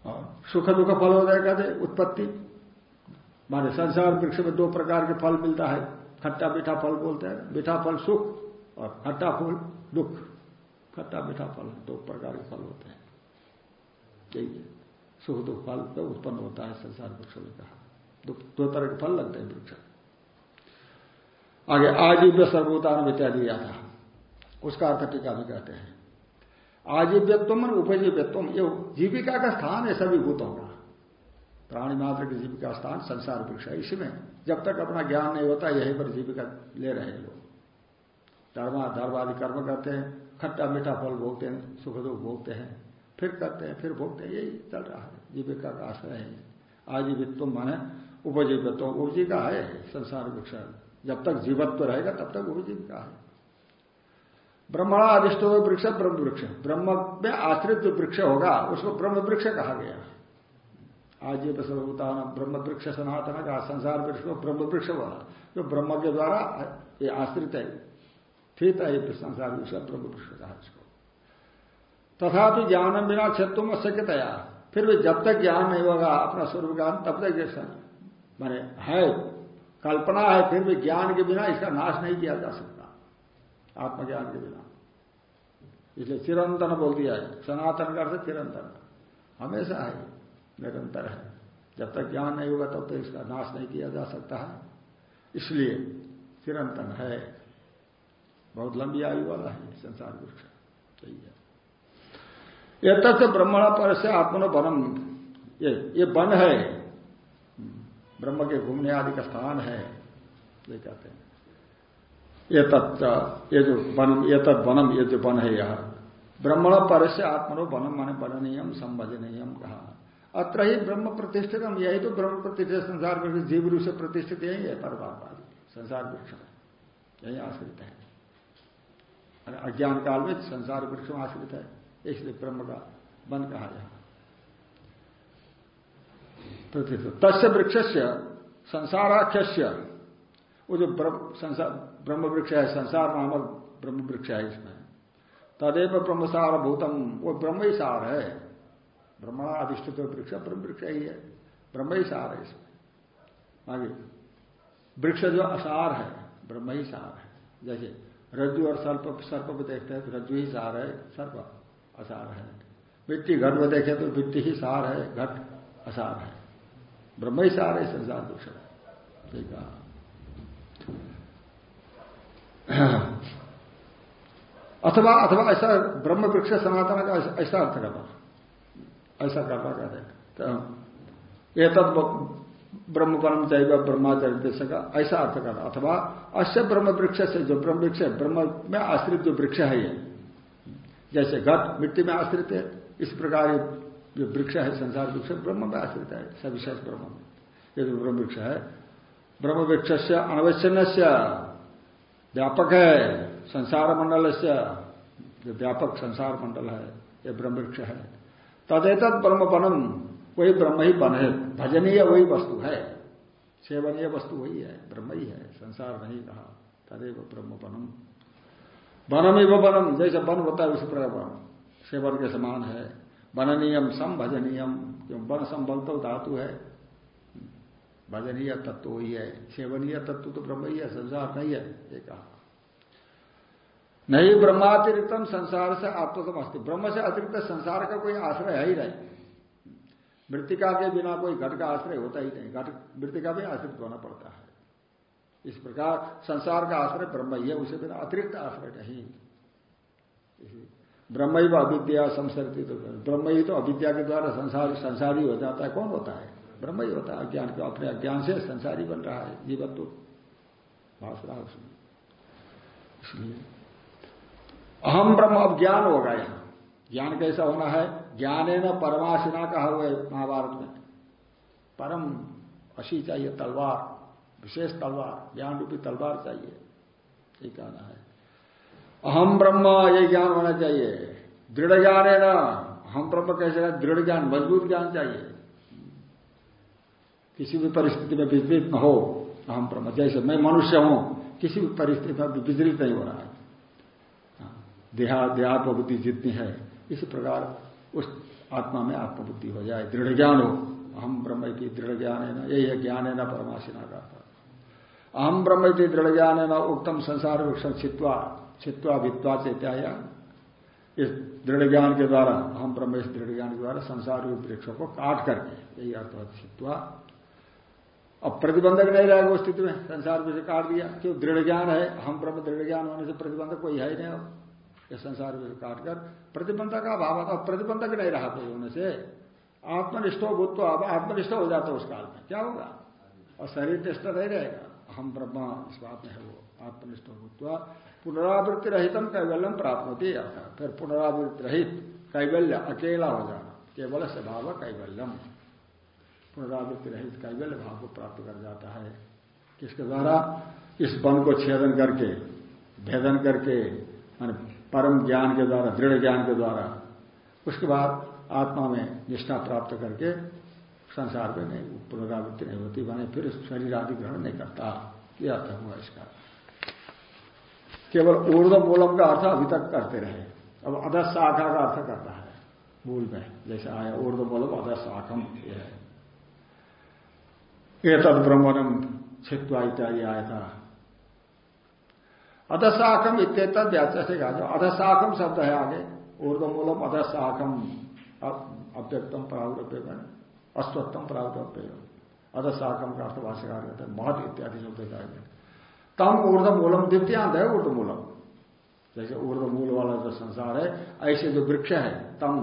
और सुख, दुख, फल हो जाए कहते उत्पत्ति। माने संसार वृक्ष में दो प्रकार के फल मिलता है। खट्टा, मीठा फल बोलते हैं। मीठा फल सुख और खट्टा फल, दुख। खट्टा मीठा फल, दो प्रकार के फल होते हैं। यही सुख, दुख, फल तो उत्पन्न होता है संसार वृक्ष में कहा। दो तरह के फल लगते हैं वृक्ष। आगे, आजीव्य सर्वोतान इत्यादि दिया था उसका अर्थ टीका भी कहते हैं। आजीव्यत्व और उपजीव्यत्व ये जीविका का स्थान है सभी भूतों का। प्राणी मात्र की जीविका स्थान संसार वृक्ष है। इसमें जब तक अपना ज्ञान नहीं होता, यहीं पर जीविका ले रहे हैं लोग। धर्मा धर्म आदि कर्म करते हैं, खट्टा मीठा फल भोगते हैं, सुख दुख भोगते हैं, फिर करते हैं, फिर भोगते हैं, यही चल रहा है, जीविका का आश्रय है। आजीवित्व माने उपजीवित्व उपजीविका है, संसार वृक्ष जब तक जीवत्व रहेगा, तब तक उपजीविका है। ब्रह्मणा अधिष्ट वृक्ष, ब्रह्म वृक्ष। ब्रह्म में आश्रित जो वृक्ष होगा, उसको ब्रह्म वृक्ष कहा गया आज ये सर्वतान ब्रह्म वृक्ष सनातन का संसार वृक्ष को ब्रह्म वृक्ष बोला। जो ब्रह्म के द्वारा ये आश्रित है। ठीक है संसार ब्रह्म वृक्ष कहा इसको तथा तो ज्ञान बिना क्षेत्रों अशक्यतया फिर भी जब तक ज्ञान नहीं होगा, अपना स्वरूप ज्ञान तब तक जैसा माने है, कल्पना है, फिर भी ज्ञान के बिना इसका नाश नहीं किया जा सकता, आत्मज्ञान के बिना। इसलिए चिरंतन बोल दिया है, सनातन का अर्थ चिरंतन। हमेशा है, निरंतर है। जब तक ज्ञान नहीं होगा, तब तक इसका नाश नहीं किया जा सकता है। इसलिए चिरंतन है। बहुत लंबी आयु वाला है, संसार वृक्ष सही है। यह तथ्य ब्रह्मण पर से आत्मनो वनम। ये ये वन है। ब्रह्म के घूमने आदि का स्थान है। ये कहते हैं। ये ये जो वन, ये तत् वनम, ये जो वन है यह। ब्रह्मण पर से आत्मनो वनम माने बननीयम संभजनीयम कहा। अत्र ही ब्रह्म प्रतिष्ठित हम यही तो ब्रह्म प्रतिष्ठित संसार वृक्ष जीव रूप से प्रतिष्ठित यही है, परमात्मा। संसार वृक्ष यही आश्रित है। अज्ञान काल में संसार वृक्ष में आश्रित है। इसलिए ब्रह्म का वन कहा प्रतिष्ठित तस्य वृक्ष से संसाराख्य वो जो ब्रह्म वृक्ष है, संसार नामक ब्रह्म वृक्ष है इसमें। तदेव ब्रह्मसार भूतम, वो ब्रह्म ही सार है। ब्रह्मणा अधिष्ठित वृक्ष, ब्रह्म वृक्ष ही है। ब्रह्म ही सार है इसमें। आगे, वृक्ष जो असार है, ब्रह्म ही सार है। जैसे रज्जु और सर्प सर्प को देखते हैं तो रज्जु ही सार है, सर्प असार है। मिट्टी घट में देखे तो मिट्टी ही सार है, घट असार है। ब्रह्म ही सार है संसार वृक्ष ठीक है। अथवा अथवा ऐसा ब्रह्म वृक्ष सनातन का ऐसा अर्थ करना। ऐसा करना कहते हैं। तो ये तब ब्रह्म परम चाहिए ब्रह्माचर्य का ऐसा अर्थ करना अथवा अश्य ब्रह्म वृक्ष से जो ब्रह्म वृक्ष है, ब्रह्म में आश्रित जो वृक्ष है ये। जैसे घट मिट्टी में आश्रित है, इस प्रकार जो वृक्ष है, संसार वृक्ष ब्रह्म में आश्रित है, सविशेष ब्रह्म में। ये जो ब्रह्म वृक्ष है ब्रह्म वृक्ष से अनवच्छिन्न व्यापक है संसार मंडल से जो व्यापक संसार मंडल है यह ब्रह्म वृक्ष है। तदेत ब्रह्म बनम वही ब्रह्म ही बन है। भजनीय वही वस्तु है। सेवनीय वस्तु वही है। ब्रह्म ही है। संसार नहीं कहा तदेव ब्रह्म बनम। बनम ही बनम। जैसे बन होता है, उसी प्रकार वन सेवन के समान है। बननीयम सम भजनीयम। क्यों? वन संबल तो धातु है। भजनीय तत्व ही है। सेवनीय तत्व तो ब्रह्म ही है। संसार नहीं है, ये कहा। नहीं ब्रह्मातिरिक्तम संसार से आत्मतम अस्ति ब्रह्म से अतिरिक्त संसार का कोई आश्रय है ही नहीं। मृतिका के बिना कोई घट का आश्रय होता ही नहीं। घट, मृतिका भी आश्रित होना पड़ता है। इस प्रकार संसार का आश्रय ब्रह्म ही है, उसे बिना अतिरिक्त आश्रय नहीं। ब्रह्म ही अविद्या संसर्गित तो ब्रह्म ही तो अविद्या के द्वारा संसार, संसारी हो जाता है। कौन होता है? ब्रह्म ही होता है। अज्ञान के अपने अज्ञान से संसारी बन रहा है। जीवन तो भाष रहा उसमें इसलिए अहम ब्रह्म अब ज्ञान होगा यहाँ। ज्ञान कैसा होना है? ज्ञान न परमाशिना कहा हुआ है महाभारत में। परम अशी चाहिए तलवार विशेष तलवार ज्ञान रूपी तलवार चाहिए। ये कहना है। अहम ब्रह्म ये ज्ञान होना चाहिए। दृढ़ ज्ञान है ना? हम ब्रह्म कैसे दृढ़ ज्ञान मज़बूत ज्ञान चाहिए। किसी भी परिस्थिति में विपरीत न हो अहम ब्रह्म। जैसे मैं मनुष्य हूँ किसी भी परिस्थिति में विपरीत नहीं हो रहा है। हाँ, देहा देहात्म बुद्धि जितनी है इसी प्रकार उस आत्मा में आत्मबुद्धि हो जाए, दृढ़ ज्ञान हो। अहम ब्रह्म की दृढ़ ज्ञान है ना यही है ज्ञान है ना परमाशिना का अहम ब्रह्म की दृढ़ ज्ञान है ना उत्तम संसार वृक्ष छित्वा छित्वा भित्वा चेत्याया। इस दृढ़ ज्ञान के द्वारा हम ब्रह्म इस दृढ़ ज्ञान के द्वारा संसार वृक्षों को काट करके, यही अर्थ छित्वा अब प्रतिबंधक नहीं रहेगा उस स्थिति में, संसार वृक्ष काट दिया, क्यों? दृढ़ ज्ञान है हम ब्रह्म दृढ़ ज्ञान होने से प्रतिबंधक कोई है ही नहीं ये संसार में काट कर प्रतिबंधक का अभाव आता प्रतिबंधक नहीं रहा कोई होने से, आत्मनिष्ठ हो तो आत्मनिष्ठ हो जाता उस काल में। क्या होगा? और शरीर निष्ठ नहीं रहेगा। हम ब्रह्मा, इस बात में है वो, आत्मनिष्ठ भूतवा, पुनरावृत्ति रहितम कैवल्यम प्राप्त होती है फिर पुनरावृत्ति रहित कैवल्य अकेला हो जाना, केवल से भाव कैवल्यम पुनरावृत्ति रहित कैवल्य भाव को प्राप्त कर जाता है। किसके द्वारा? इस वन को छेदन करके, भेदन करके परम ज्ञान के द्वारा, दृढ़ ज्ञान के द्वारा, उसके बाद आत्मा में निष्ठा प्राप्त करके संसार में नहीं, पुनरावृत्ति नहीं होती बने फिर शरीर आदि ग्रहण नहीं करता। यह अर्थ हुआ इसका। केवल ऊर्ध मूलम का अर्थ अभी तक करते रहे। अब अधस शाखा का अर्थ करता है, मूल में। जैसे आया ऊर्ध मूलम अधस शाखम यह है। तद ब्रह्मणम छित्वा इत्यादि आया था अधशाखम इत्येतर व्याचा से कहा अधशाखम शब्द है आगे। ऊर्धमूलम अधशाखम अव्यक्तम प्रावृत्य अस्वत्तम प्रावृत्य अतः शाखम का अर्थ भाष्यकार कहते हैं, महत इत्यादि शब्द कहेंगे तम ऊर्ध मूलम द्वितीयांत है ऊर्ध मूलम। जैसे ऊर्ध मूल वाला जो संसार है, ऐसे जो वृक्ष है, तम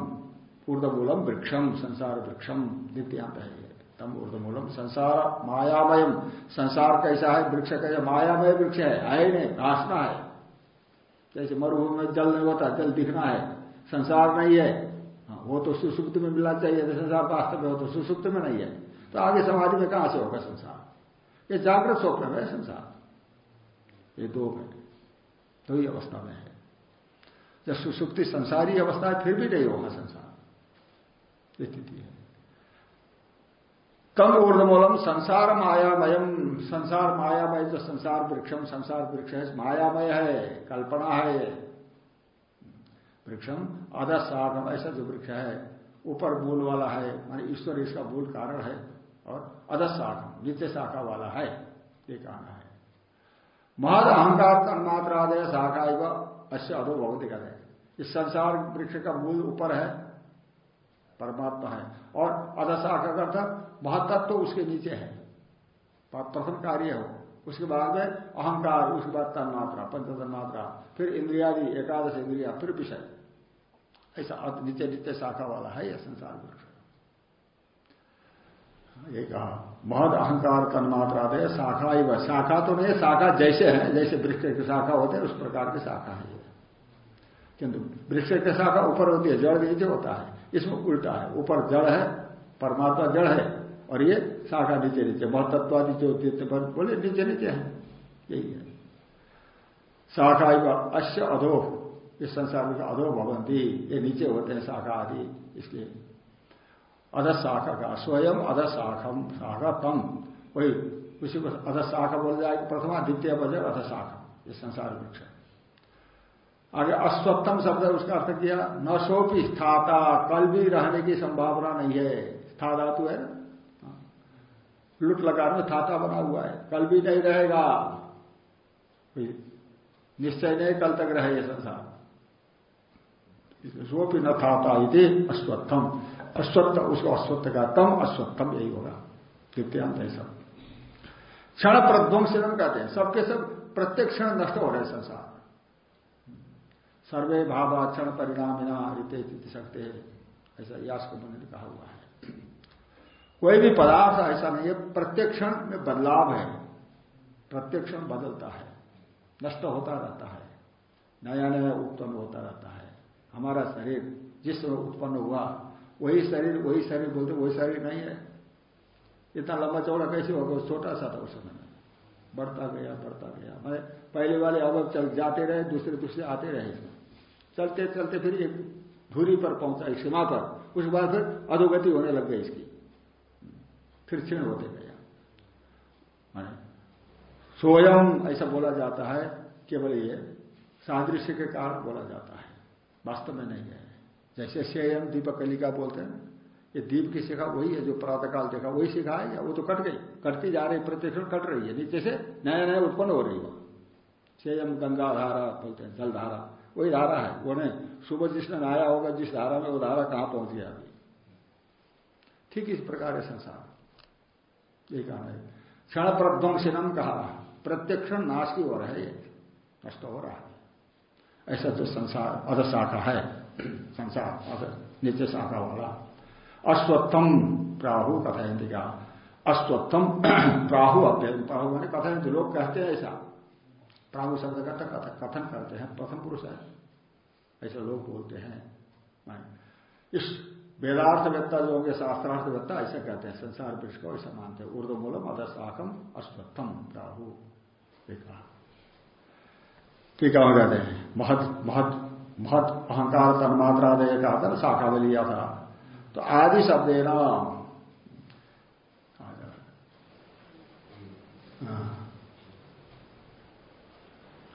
ऊर्ध मूलम वृक्षम, संसार वृक्षम, द्वितीयांत है तम ऊर्ध मूलम संसार मायामयम। संसार कैसा है? वृक्ष कैसा? मायामय वृक्ष है आए नहीं भाषना है। जैसे मरुभूमि में जल नहीं होता जल दिखना है। संसार नहीं है। हाँ, वो तो सुसुप्त में मिलना चाहिए संसार वास्तव में हो तो सुसुप्त में नहीं है। तो आगे समाधि में कहाँ से होगा संसार? ये जागृत स्वप्न में है संसार। ये दो में दो ही अवस्था में है। जब सुसुप्ति संसारी अवस्था है फिर भी नहीं होगा संसार। स्थिति है। तम ऊर्धमूलम संसार मायामयम, संसार मायामय जो संसार वृक्षम, संसार वृक्ष है, मायामय है, कल्पना है। वृक्षम अध शाखम ऐसा जो वृक्ष है, ऊपर मूल वाला है, मान ईश्वर इसका मूल कारण है, और अध शाखम शाखा वाला है, ये कहना है। महद अहंकार तन्मात्रादय शाखा अश्य अधो भगवती कहते हैं। इस संसार वृक्ष का मूल ऊपर है परमात्मा है। और अधशाखा का अर्थ महत्व तो उसके नीचे है। प्रथम कार्य हो उसके बाद में अहंकार, उसके बाद तन्मात्रा पंच तन्मात्रा फिर इंद्रियादि, एकादश इंद्रिया, फिर विषय। ऐसा नीचे नीचे शाखा वाला है यह संसार वृक्ष। ये कहा। महद, अहंकार, तन्मात्रा दे, शाखा ही वह। शाखा तो नहीं शाखा जैसे है, जैसे वृक्ष की शाखा होते हैं, उस प्रकार की शाखा है किंतु वृक्ष की शाखा ऊपर होती है, जड़ नीचे होता है। इसमें उल्टा है। ऊपर जड़ है, परमात्मा जड़ है, और ये शाखा नीचे नीचे, महतत्वादि जो पर बोले, नीचे नीचे है। यही है। शाखा अश्य अधो, इस संसार में अधो भवंती ये नीचे होते हैं शाखा आदि, इसलिए। अध शाखा का, स्वयं अध शाखम शाखा तम, वही उसी को अध शाखा बोल जाएगा, प्रथमा, द्वितीय बजे अध शाखा ये संसार वृक्ष आगे अस्वत्थम शब्द उसका अर्थ किया, न सोपी स्थाता, कल भी रहने की संभावना नहीं है। स्था धातु है ना? लुट लगा में थाता बना हुआ है। कल भी नहीं रहेगा। निश्चय नहीं, कल तक रहे ये संसार। सोपी न थाता यदि अश्वत्थम। अश्वत्थ, उसको अश्वत्थ का तम, अश्वत्थम यही होगा। द्वितीयांत है सब। क्षण प्रध्वंसनम कहते हैं। सबके सब प्रत्येक क्षण नष्ट हो रहे संसार। सर्वे भाव क्षण परिणामिना रिते सकते ऐसा यास को मैंने कहा हुआ है। कोई भी पदार्थ ऐसा नहीं है प्रत्यक्षण में बदलाव है। प्रत्यक्षण बदलता है। नष्ट होता रहता है। नया नया उत्पन्न होता रहता है। हमारा शरीर जिस समय उत्पन्न हुआ, वही शरीर वही शरीर बोलते वही शरीर नहीं है। इतना लंबा चौड़ा कैसे होगा? छोटा सा था उस समय में बढ़ता गया बढ़ता गया। मैं पहले वाले अब चल जाते रहे दूसरे दूसरे आते रहे। चलते चलते फिर एक धूरी पर पहुँचा एक सीमा पर। उसके बाद फिर अधोगति होने लग गई इसकी। फिर क्षीण होते गया। स्वयं ऐसा बोला जाता है, केवल ये सादृश्य के कारण बोला जाता है। वास्तव में नहीं है। जैसे सेयम, दीपक कलिका बोलते हैं, ये दीप की शिखा वही है जो प्रातःकाल देखा, वही शिखा है, या वो तो कट गई। कटती जा रही, प्रतिक्षण कट रही है। नीचे से नया नया उत्पन्न हो रही है। सेयम गंगा धारा बोलते हैं जल धारा वही धारा है, वो नहीं। सुबह जिसने नहाया होगा, जिस धारा में, वो धारा कहाँ पहुँच गया? अभी ठीक इस प्रकार है संसार। ये कहा है। क्षण प्रध्वंसिनम कहा। प्रत्येक नाश की ओर है है नष्ट हो रहा है। ऐसा जो संसार, अध शाखा है, संसार नित्य शाखा वाला। अश्वत्थम प्राहु कथयंती का अश्वत्थम प्राहु अभ्यय प्राहु, मैंने कथयंती लोग कहते हैं ऐसा। प्राहु शब्द का कथन करते हैं, प्रथम पुरुष है। ऐसे लोग बोलते हैं इस वेदार्थ वेदार्थवेत्ता जो होंगे शास्त्रार्थवेत्ता ऐसा कहते हैं, संसार वृक्ष को ऐसा मानते हैं। ऊर्द मूलम अदशाखम अश्वत्थम प्राहु ठीक है कहते हैं, महद महद महत अहंकार तन्मात्रा दे कहा था शाखा था। तो आदि शब्द है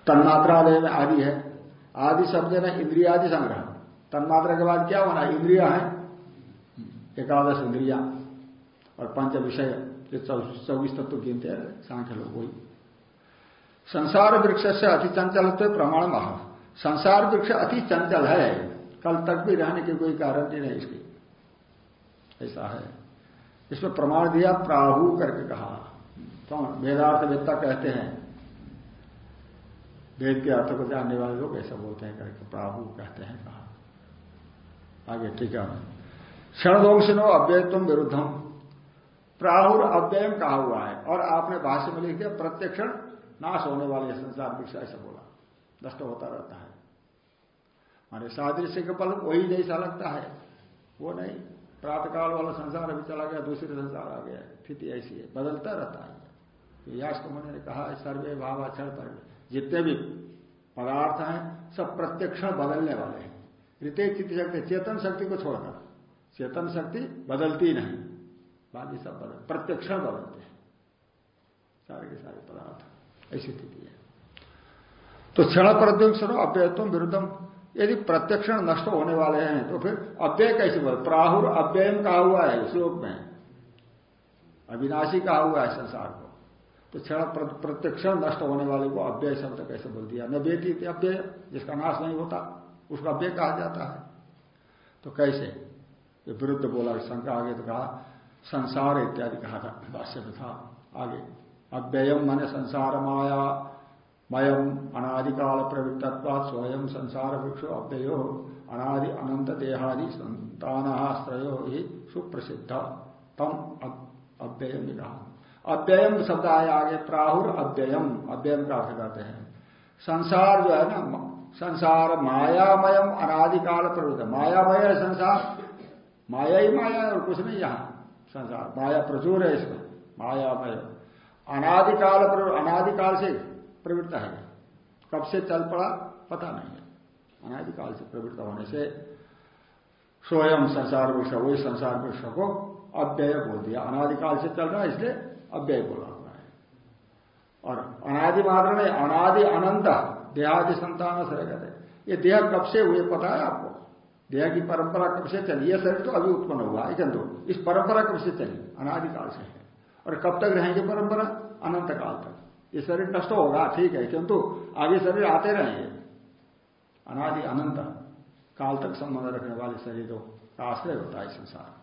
ना तन्मात्रा दे में आदि है। आदि शब्द ना इंद्रियादि संग्रह। तन्मात्रा के बाद क्या होना इंद्रिया है। एकादश इंद्रिया और पंच विषय चौबीस तत्व गिनते हैं सांख्य लोग वही। संसार वृक्ष से अति चंचल तो प्रमाण महा। संसार वृक्ष अति चंचल है। कल तक भी रहने के कोई कारण नहीं इसकी। ऐसा है। इसमें प्रमाण दिया, प्राहु करके कहा। कौन? तो वेदार्थ वेदता कहते हैं। वेद के अर्थ को जानने वाले लोग ऐसा बोलते हैं करके प्राहु कहते हैं कहा। आगे ठीक है क्षणदोषिनो अव्ययत्म विरुद्धम प्राहुर अव्ययम कहा हुआ है, और आपने भाष्य में लिख दिया, प्रत्यक्षण नाश होने वाले संसार विषय ऐसा बोला। नष्ट होता रहता है। माने सादृश्य के पल वही जैसा लगता है, वो नहीं। प्रातकाल वाला संसार अभी चला गया, दूसरे संसार आ गया, स्थिति ऐसी है, बदलता रहता है। यास कुमार ने कहा, सर्वे भाव अक्षर पर जितने भी पदार्थ हैं, सब प्रत्यक्षण बदलने वाले हैं। ऋते चित्त शक्ति, चेतन शक्ति को छोड़कर चेतन शक्ति बदलती नहीं। बाकी सब बदल प्रत्यक्षण बदलते हैं। सारे के सारे पदार्थ। ऐसी स्थिति है। तो क्षण प्रत्यक्षण अव्ययत्व विरुद्धम। यदि प्रत्यक्षण नष्ट होने वाले हैं तो फिर अव्यय कैसे बोले प्राहुर अव्ययम कहा हुआ है श्लोक में। अविनाशी कहा हुआ है संसार को। तो क्षण प्रत्यक्षण नष्ट होने वाले को अव्यय शब्द कैसे बोल दिया? न बेटी अव्यय, जिसका नाश नहीं होता, उसका अव्यय कहा जाता है। तो कैसे? ये विरुद्ध बोला, शंका आगे तो कहा, संसार इत्यादि कहा था, भाष्य में था। आगे, अव्ययम माने संसार माया, मयम अनादिकाल प्रवृत्तत्वा स्वयं संसार वृक्षो अव्ययो, अनादि अनंत देहादि संतानाश्रयो ही सुप्रसिद्ध। तम अव्ययम कहा अव्ययम शब्द आए आगे, प्राहुर अव्ययम अव्ययम का अर्थ करते हैं। संसार जो है ना संसार मायामयम अनादिकाल प्रवृत्त। मायामय है संसार, माया ही माया है और कुछ नहीं यहाँ, संसार। माया प्रचुर है इसमें, मायामय। अनादिकाल अनादिकाल से प्रवृत्त है। कब से चल पड़ा, पता नहीं है। अनादिकाल से प्रवृत्त होने से स्वयं संसार वृक्ष, वही संसार वृक्ष को अव्यय बोल दिया। अनादिकाल से चल रहा है, इसलिए अव्यय बोला हुआ है। और अनादि मात्र में अनादि अनंत, देहादि संतान से कहते ये देह कब से हुए पता है आपको? देह की परंपरा कब से चली? यह शरीर तो अभी उत्पन्न हुआ है किंतु इस परंपरा कब से चली? अनादिकाल से है। और कब तक रहेंगे परंपरा? अनंत काल तक। ये शरीर नष्ट होगा, ठीक है, किंतु आगे शरीर आते रहेंगे। अनादि अनंत काल तक संबंध रखने वाले शरीरों का आश्रय होता है संसार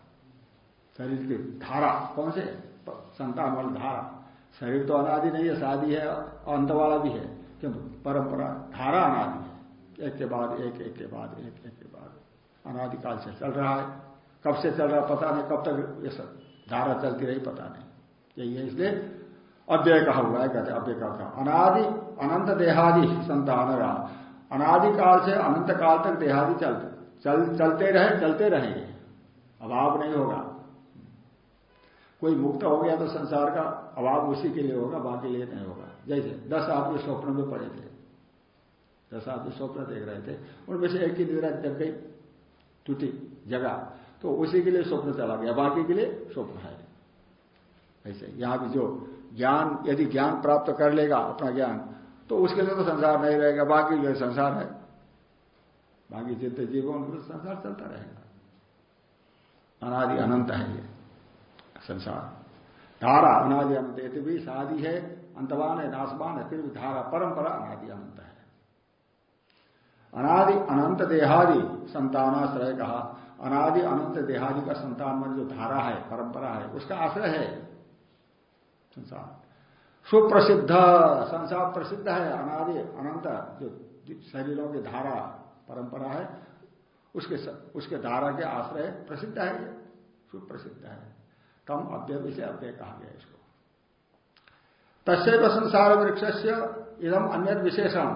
शरीर की धारा कौन से? वाली धारा। शरीर तो अनादि नहीं है शादी है अंत वाला भी है। किंतु परंपरा, धारा अनादि है। एक के बाद एक एक के बाद एक एक के बाद। अनादिकाल से चल रहा है। कब से चल रहा पता नहीं, कब तक ये सब धारा चलती रही पता नहीं। यही है इसलिए अव्यय कहा हुआ है, कहते अव्यय का अनादि, अनंत देहादि संतान रहा। अनादिकाल से अनंत काल तक देहादि चलते, चल, चलते रहे, चलते रहेंगे। अभाव नहीं होगा। कोई मुक्त हो गया तो संसार का अभाव उसी के लिए होगा, बाकी लिए नहीं होगा। जैसे दस आदमी स्वप्न में पड़े थे। दस आदमी स्वप्न देख रहे थे। उनमें से एक की निद्रा जग गई, टूटी जगह। तो उसी के लिए स्वप्न चला गया, बाकी के लिए स्वप्न है। ऐसे, यहाँ भी जो ज्ञान, यदि ज्ञान प्राप्त कर लेगा, अपना ज्ञान तो उसके लिए तो संसार नहीं रहेगा, बाकी जो संसार है। बाकी जितने जीवों उनके संसार चलता रहेगा। अनादि अनंत है ये। संसार। धारा अनादि अनंत ये भी शादी है, अंतवान है नाशवान है, फिर भी धारा परंपरा अनादि अनंत है। अनादि अनंत देहादि संतानाश्रय कहा। अनादि अनंत देहादि का संतान मन जो धारा है, परंपरा है, उसका आश्रय है संसार। सुप्रसिद्ध, संसार प्रसिद्ध है, अनादि अनंत जो शरीरों की धारा, परंपरा है, उसके उसके धारा के आश्रय प्रसिद्ध है सुप्रसिद्ध है। कम अव्यय से अव्यय कहा गया इसको। तस्व संसार वृक्ष से इदम अन्य विशेषण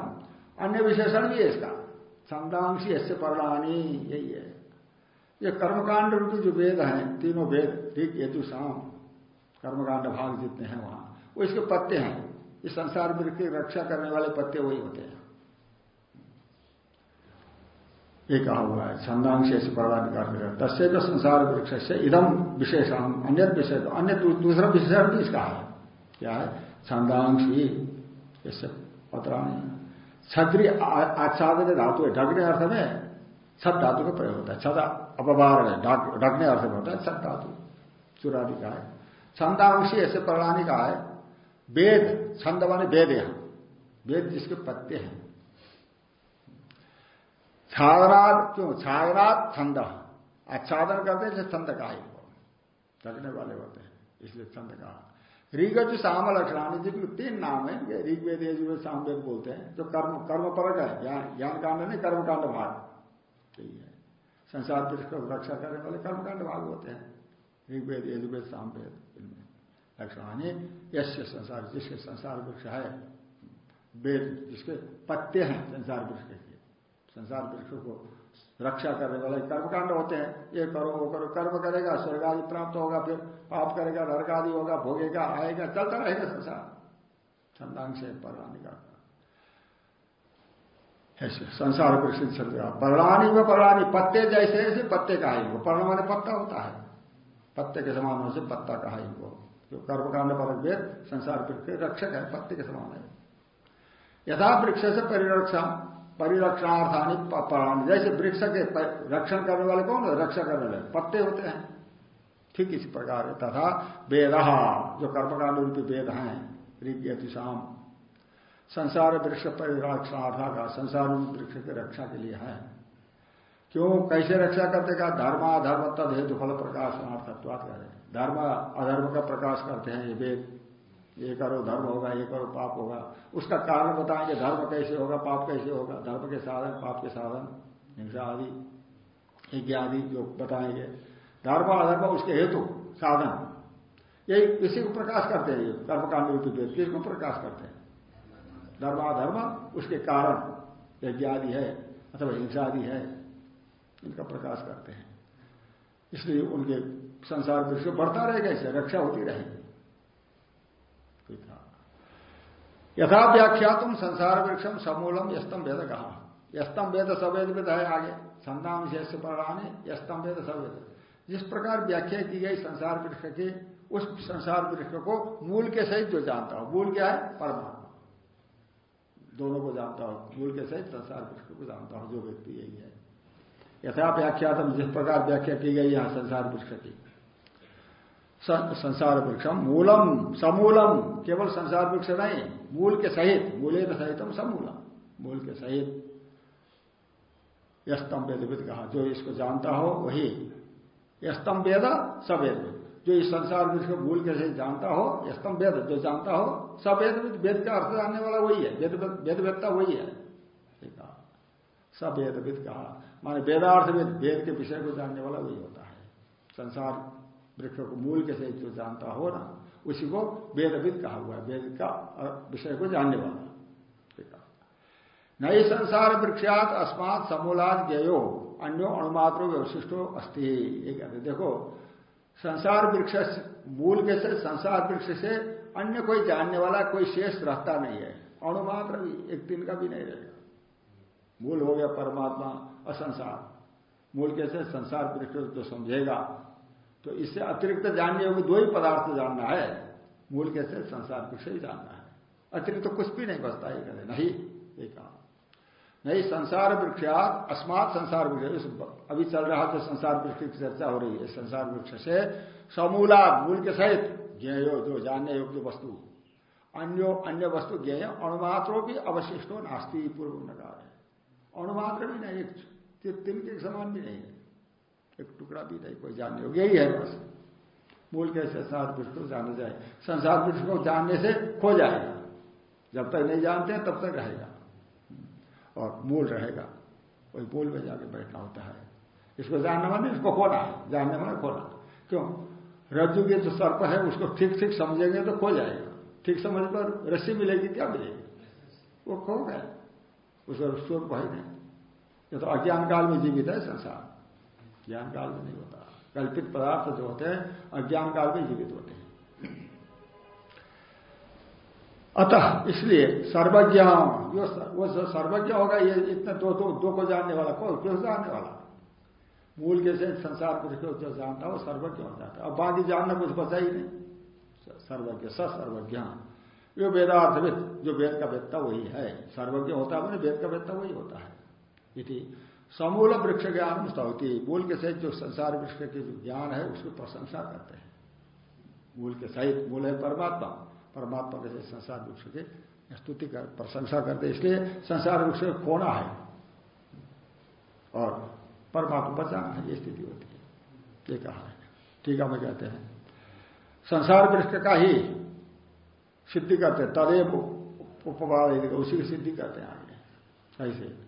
अन्य विशेषण भी है इसका। छंदांशी ऐसे परिणामी यही है। ये कर्मकांड रूपी जो वेद हैं, तीनों वेद ठीक यदु शाम कर्मकांड भाग जितने हैं वहाँ, वो इसके पत्ते हैं। इस संसार में की रक्षा करने वाले पत्ते वही होते हैं। ये कहा हुआ है, छंदांश से निकाल तस्य जो संसार वृक्ष से इदम विशेषण अन्य विशेष अन्य दूसरा विशेषण भी इसका है। क्या है? छंदांश इससे पत्राणी। छद्री आच्छादन धातु है ढकने अर्थ में छत धातु का प्रयोग होता है। छत अपवार है ढकने अर्थ में होता है छत धातु, चुरादि का है। छंदांशी ऐसे प्रणाली का है, वेद, छंद माने वेद यहाँ। वेद जिसके पत्ते हैं। छादनाद, क्यों? छादनाद छंद। आच्छादन करते थे छंद का ही जगने वाले होते हैं, इसलिए छंद कहा। ऋगज साम लक्षणानी जिनके तीन नाम है, ये ऋग्वेद, यजुर्वेद, सामवेद बोलते हैं, जो कर्म कर्म परक है, ज्ञान कांड नहीं, कर्मकांड भाग। यही है। संसार पुरुष को रक्षा करने वाले कर्मकांड भाग होते हैं। ऋग्वेद, यजुर्वेद, सामवेद, इनमें लक्षणानी यश संसार, जिसके संसार वृक्ष है, वेद जिसके पत्ते हैं, संसार वृक्ष के। संसार वृक्ष को रक्षा करने वाले कर्मकांड होते हैं। ये करो, वो करो, कर्म करेगा, स्वर्ग आदि प्राप्त होगा, फिर पाप करेगा, नरक आदि होगा, भोगेगा, आएगा, चलता रहेगा संसार। छंदांग से परवानी का संसार प्रसिद्ध चल रहा परणानी में परणानी पत्ते जैसे ऐसे पत्ते कहा इनको पर्ण माने पत्ता होता है। पत्ते के समान से पत्ता कहा इनको जो कर्मकांड पर वेद संसार वृक्ष के रक्षक है, पत्ते के समान है। यथा वृक्ष से परिरक्षा। परिरक्षणार्थानी पराणी। जैसे वृक्ष के रक्षण करने वाले कौन रक्षा करने वाले। पत्ते होते हैं। ठीक इसी प्रकार है। तथा वेद, जो कर्मकांड रूपी वेद हैं ऋग्यतिशाम संसार वृक्ष परिरक्षणार्था का संसार वृक्ष की रक्षा के लिए है। क्यों? कैसे रक्षा करते का धर्म अधर्म तद हेतु फल प्रकाशनार्थत्वात करे। धर्म अधर्म का प्रकाश करते हैं ये वेद। ये करो, धर्म होगा, ये करो, पाप होगा। उसका कारण बताएँगे धर्म कैसे होगा, पाप कैसे होगा। धर्म के साधन, पाप के साधन, हिंसा आदि, यज्ञ आदि जो बताएँगे। धर्म अधर्म उसके हेतु, साधन। यही इसी को प्रकाश करते हैं ये कर्मकांड रूपी वेद किसको प्रकाश करते हैं। धर्माधर्म उसके कारण यज्ञ आदि है, अथवा हिंसा आदि है, इनका प्रकाश करते हैं। इसलिए उनके संसार विश्व बढ़ता रहेगा, इससे रक्षा होती रहेगी। यथा व्याख्या तुम संसार वृक्षम समूलम यस्तम वेद कहा यस्तम वेद सवेद वेद है आगे। संतान विशेष पढ़ाने यस्तम वेद सवेद। जिस प्रकार व्याख्या की गई संसार वृक्ष की, उस संसार वृक्ष को मूल के सहित जो जानता हो, मूल क्या है? परमात्मा। दोनों को जानता हो, मूल के सहित संसार वृक्ष को जानता हो, जो व्यक्ति यही है। यथा व्याख्या जिस प्रकार व्याख्या की गई यहाँ संसार वृक्ष की संसार वृक्षम, मूलम, समूलम, केवल संसार वृक्ष नहीं, मूल के सहित मूले सहितम समूलम, मूल के सहित। यस्तम वेदविद कहा, जो इसको जानता हो वही। यस्तम वेद सवेद जो इस संसार वृक्ष को मूल के सहित जानता हो, यस्तम वेद। जो जानता हो सवेद वेद का अर्थ जानने वाला वही है। वेदवेदता वही है। सवेदविद कहा। माने वेदार्थ वेद वेद के विषय को जानने वाला वही होता है। संसार वृक्ष को मूल के सहित जो जानता हो ना, उसी को वेदविद कहा हुआ है। वेद का विषय को जानने वाला नई संसार वृक्षात अस्मात समूलाद ज्ञो अन्यो अणुमात्रो व्यवशिष्टो अस्थि ये कहते देखो, संसार वृक्ष मूल के से, संसार वृक्ष से अन्य कोई जानने वाला, कोई शेष रहता नहीं है। अणुमात्र भी, एक दिन का भी नहीं रहेगा। मूल हो गया परमात्मा, असंसार। मूल के से संसार वृक्ष जो समझेगा तो इससे अतिरिक्त जानने योग्य दो ही पदार्थ जानना है। मूल कैसे संसार विषय ही जानना है। अतिरिक्त तो कुछ भी नहीं बचता, ये कहते नहीं, ये कहा। नहीं, संसार वृक्षात, अस्मात संसार वृक्ष अभी चल रहा तो संसार वृक्ष की चर्चा हो रही है, संसार वृक्ष से समूला मूल के सहित, ज्ञेयो, जो जानने योग्य वस्तु। अन्यो, अन्य वस्तु ज्ञेय, अणुमात्रों भी अवशिष्टो नास्ती, पूर्व नकार है। अणुमात्र भी नहीं, एक तिनके समान भी नहीं है। एक टुकड़ा भी नहीं, कोई जानने हो यही है बस। मूल के संसार वृक्ष को जाना जाए। संसार वृक्ष को जानने से खो जाएगा। जब तक नहीं जानते तब तक रहेगा। और मूल रहेगा। वही मूल में जाके बैठना होता है। इसको जानने माने इसको खोना है। जानने माने खोना। क्यों? रज्जु के जो सर्प है, उसको ठीक ठीक समझेंगे तो खो जाएगा। ठीक समझ पर रस्सी मिलेगी, क्या मिलेगी? वो खो गए। उसका स्वरूप है नहीं। ये तो अज्ञान काल में जीवित है संसार। ज्ञान काल में नहीं होता। कल्पित पदार्थ जो होते हैं अज्ञान काल में जीवित होते हैं। अतः इसलिए सर्वज्ञ वो सर्वज्ञ होगा, ये इतने दो दो दो को जानने वाला कौन? क्यों जानने वाला। मूल के से संसार को देखो जो जानता हो सर्वज्ञ हो जाता है। अब बाकी जानना कुछ बचा ही नहीं। सर्वज्ञ, स, सर्वज्ञ। जो वेदार्थविद, जो वेद का वेदता वही है। सर्वज्ञ होता है वेद का वेदता वही होता है। समूल वृक्ष ज्ञान स्तौती मूल के सहित जो संसार वृक्ष के जो ज्ञान है, उसकी प्रशंसा करते हैं। मूल के सहित मूल है परमात्मा। परमात्मा के सहित संसार वृक्ष के स्तुति कर, प्रशंसा करते इसलिए संसार वृक्ष खोना है? और परमात्मा बचाना है, ये स्थिति होती है। ये कहा है। ठीक है कहते हैं। संसार वृक्ष का ही सिद्धि करते तदेव उपवाद उसी की सिद्धि करते हैं आगे। ऐसे।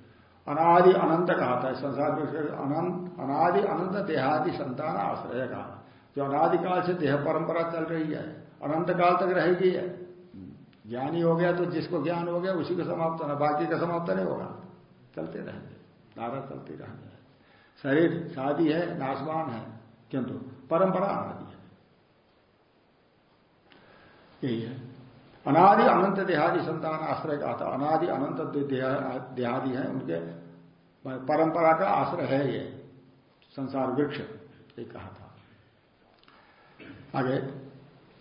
अनादि अनंत कहा था संसार अनंत, अनादि, अनंत देहादि संतान आश्रय कहा। जो अनादि काल से देह परंपरा चल रही है, अनंत काल तक रहेगी है। ज्ञानी हो गया तो जिसको ज्ञान हो गया, उसी को समाप्त होना, बाकी का समाप्त नहीं होगा। चलते रहेंगे धारा चलती रहेंगे। शरीर शादी है, नाशवान है, किंतु परंपरा अनादि है। यही है। अनादि अनंत देहादि संतान आश्रय कहा था। अनादि अनंत देहादि है, उनके परंपरा का आश्रय है ये। संसार वृक्ष, ये कहा था। आगे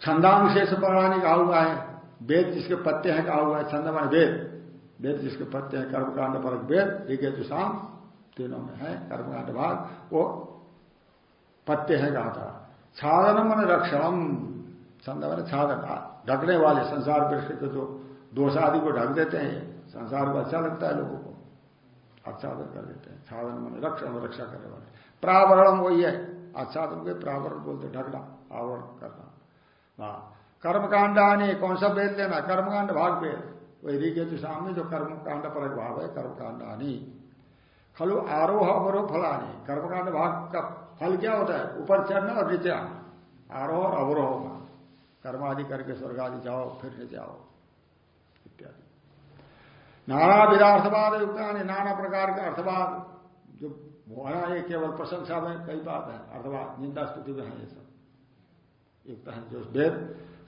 छंदांग शेष प्राणी कहा हुआ है। वेद जिसके पत्ते हैं कहा हुआ है छंद मान वेद। वेद जिसके पत्ते हैं, कर्मकांड पर वेद ऋगे शाम तीनों में है, कर्मकांड भाग, वो पत्ते हैं कहा था। छादन मन रक्षण छंद मान छादन ढकने वाले संसार वृक्ष के जो दोष आदि को ढक देते हैं, संसार को अच्छा लगता है लोगों को। आच्छादन कर देते हैं। छादन मन रक्षण रक्षा करने वाले। प्रावरण वही है। आच्छादन के प्रावरण बोलते ढकना, आवरण करना। हाँ। कर्मकांडानी कौन सा वेद लेना? कर्मकांड भाग वेद वही ऋग्यजु सामने जो कर्मकांड पर भाव है, कर्मकांडानी। खलु आरोह अवरोह फल फलानी। कर्मकांड भाग का फल क्या होता है? ऊपर चढ़ना और नीचे आना। आरोह और अवरोह कर्म आदि करके स्वर्ग आदि जाओ, फिर नीचे आओ इत्यादि। नाना विधार्थवाद युक्त नाना प्रकार के अर्थवाद, जो होना ये केवल प्रशंसा में कई बात है, अर्थवाद, निंदा स्तुति में है ये सब। युक्त है, जो वेद,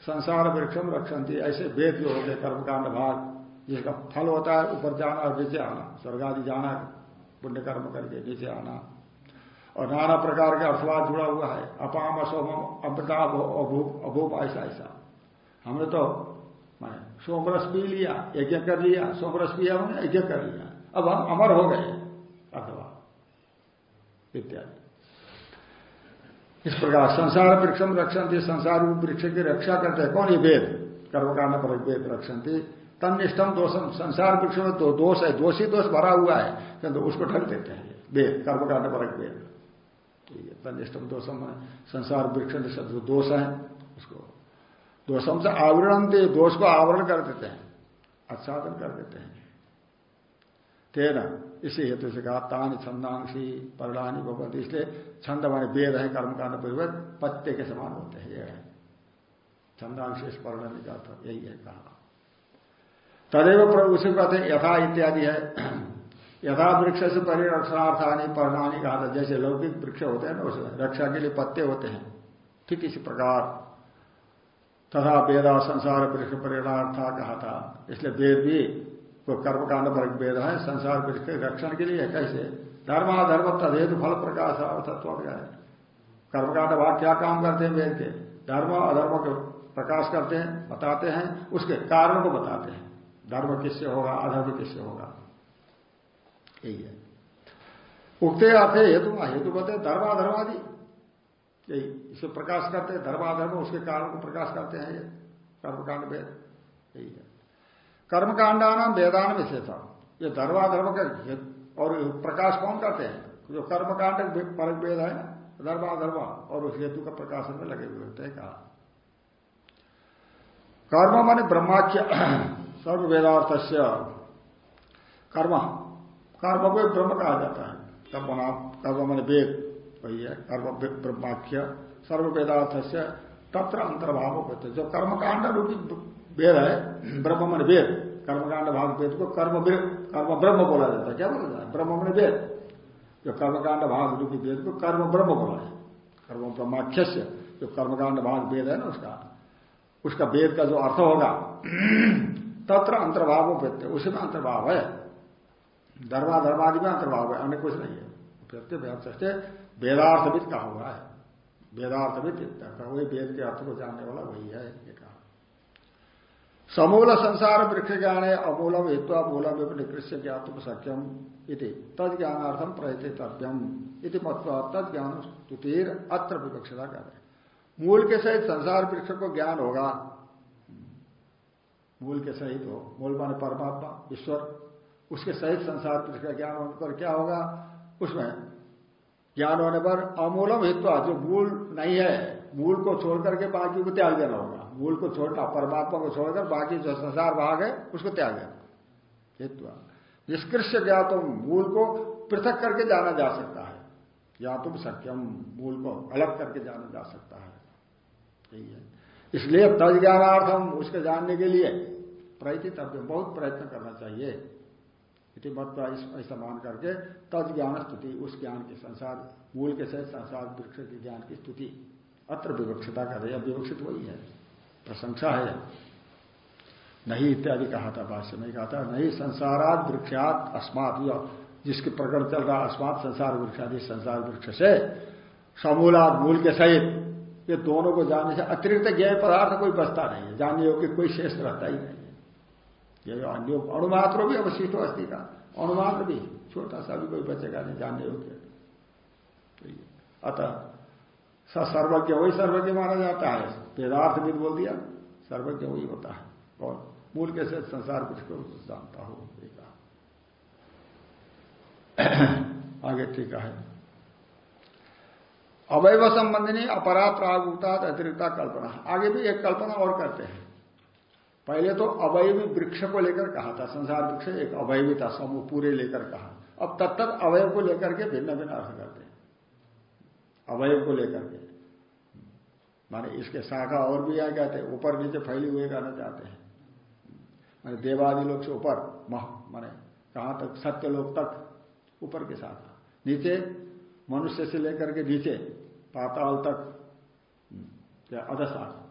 संसार वृक्षम रक्षंती ऐसे वेद जो होते कर्मकांड भाग, जिसका फल होता है, ऊपर जाना और नीचे आना स्वर्ग आदि जाना, पुण्य कर्म करके नीचे आना। और नाना प्रकार के अर्थवाद जुड़ा हुआ है। अपाम असोम अमृता अभूप अभूप ऐसा ऐसा। हमने तो मैंने सोमरस पी लिया, यज्ञ कर लिया, सोमरस पिया हमने, यज्ञ कर लिया। अब हम अमर हो गए, अथवा इत्यादि। इस प्रकार संसार वृक्षम रक्षंती संसार वृक्ष की रक्षा करते हैं। कौन ये वेद? कर्मकांड पर वेद रक्षंती तनिष्ठम दोषम, संसार वृक्ष में दो दोष है, दोषी दोष भरा हुआ है, किंतु उसको ढक देते हैं। वेद, कर्मकांड पर वेद। है तनिष्ठम दोषम संसार वृक्ष दोष है, उसको दोषम से आवरण दोष को आवरण कर देते हैं, आच्छादन कर देते हैं। तेना, इसी हेतु से कहा तान छंदांशी परिणानी भगवती इसलिए छंद माने वेद है कर्मकांड परिवर्त पत्ते के समान होते हैं यह है। छंदांश परिणामी का यही है कहा। तदेव उसी कहते यथा इत्यादि है। यथा वृक्ष से परिरक्षणार्थानी परिणामी कहा था जैसे लौकिक वृक्ष होते हैं ना उसमें रक्षा के लिए पत्ते होते हैं। ठीक इसी प्रकार तथा वेदा संसार वृक्ष परिणार्था कहा था इसलिए वेद भी, वो कर्मकांड पर वेद है, संसार वृक्ष के रक्षण के लिए कैसे? धर्माधर्म तदेतु फल प्रकाश अर्थत्व है? कर्मकांड भाग क्या काम करते हैं वेद के? धर्म अधर्म को प्रकाश करते हैं, बताते हैं, उसके कारण को बताते हैं। धर्म किससे होगा, अधर्म किससे होगा? यही है। उगते आते हेतु हेतु बोलते धर्माधर्मादि यही, इसे प्रकाश करते हैं, धर्माधर्म, उसके कारण को प्रकाश करते हैं ये, कर्मकांड वेद यही है। कर्मकांडा नाम वेदान विशेष। ये धर्माधर्म का और प्रकाश कौन करते हैं? जो कर्मकांड परक वेद है धर्माधर्म और उस हेतु का प्रकाशन में लगे हुए होते हैं कहा। कर्म माने ब्रह्माख्य सर्व वेदार्थ कर्म। कर्म को ब्रह्म कहा जाता है। कर्म नाम कर्म मन वेद, वही है कर्म ब्रह्माख्य सर्व वेदार्थ से तत्र अंतर्भाव होते जो कर्मकांड रूपी वेद है, ब्रह्म मन वेद, कर्मकांड भाग वेद को कर्म कर्म ब्रह्म बोला जाता है। क्या बोला जाता है? ब्रह्म मन वेद। जो कर्मकांड भाग रूपी वेद को कर्म ब्रह्म बोला है। कर्म ब्रह्माख्य से जो कर्मकांड भाग वेद है ना उसका उसका वेद का जो अर्थ होगा, तत्र अंतर्भाव व्यक्ति उसमें अंतर्भाव है। धर्मा धर्मादि में अंतर्भाव है, अन्य कुछ नहीं है। प्रत्यय वेदार्थविद कहा हुआ है। वेदार्थविद वही वेद के अर्थ को जानने वाला वही है, ये कहा। समूल संसार वृक्ष ज्ञान है अमूलम हेत्वा मूलम निकृष्य ज्ञातुम सक्यम इति। तद ज्ञानार्थम प्रयतितव्यम इति मत्वा तद ज्ञान स्तुतिर अत्र विवक्षता कर मूल के सहित संसार वृक्ष को ज्ञान होगा। मूल के सहित हो। मूल माने परमात्मा, ईश्वर। उसके सहित संसार वृक्ष का ज्ञान होने पर क्या होगा? उसमें ज्ञान होने पर अमूलम हित्वा, जो मूल नहीं है, मूल को छोड़ करके बाकी को त्याग देना होगा। मूल को छोड़ना, परमात्मा को छोड़कर बाकी जो संसार भाग है, उसको त्याग देना हेतु निष्कृष्य ज्ञा तो मूल को पृथक करके जाना जा सकता है। या तुम सक्यम मूल को अलग करके जाना जा सकता है। यही है। इसलिए तज ज्ञानार्थम उसके जानने के लिए प्रयतितव्य बहुत प्रयत्न करना चाहिए। इति मत ऐसा मान करके तज ज्ञान स्तुति उस ज्ञान के संसार, मूल के सहित संसार वृक्ष के ज्ञान की स्तुति। अत्र विवक्षता कर रही विवक्षित वही है, प्रशंसा है। नहीं इत्यादि कहा था, भाष्य में कहा था, नहीं संसारात वृक्षात अस्मात जिसके प्रकरण चल रहा अस्मात संसार वृक्षादि संसार वृक्ष से समूलाद मूल के सहित, ये दोनों को जानने से अतिरिक्त ज्ञान पदार्थ कोई बचता नहीं है, जानने योग्य कोई शेष रहता ही नहीं। ये अन्य अणुमात्र भी अवशिष्ट अस्थि का अणुमात्र भी, छोटा सा भी कोई बचेगा नहीं, जानने योग्य अतः स सर्वज्ञ वही सर्वज्ञ माना जाता है। वेदार्थ भी बोल दिया, सर्वज्ञ वही होता है। और मूल के साथ संसार कुछ को जानता हो आगे ठीक है। अवैव संबंधी अपरा प्रागुता अतिरिक्ता कल्पना। आगे भी एक कल्पना और करते हैं। पहले तो अवयवी वृक्ष को लेकर कहा था, संसार वृक्ष एक अवयवी था समूह पूरे लेकर कहा। अब तत्त अवयव को लेकर के भिन्न भिन्न अर्थ करते अवयव को लेकर के। माने इसके शाखा और भी आ हैं, ऊपर नीचे फैली हुए कहना चाहते हैं। माने देवादि लोग से ऊपर, मह, माने कहाँ तक, सत्य लोग तक, ऊपर के शाखा। नीचे, मनुष्य से लेकर के नीचे, पाताल तक क्या अध शाखा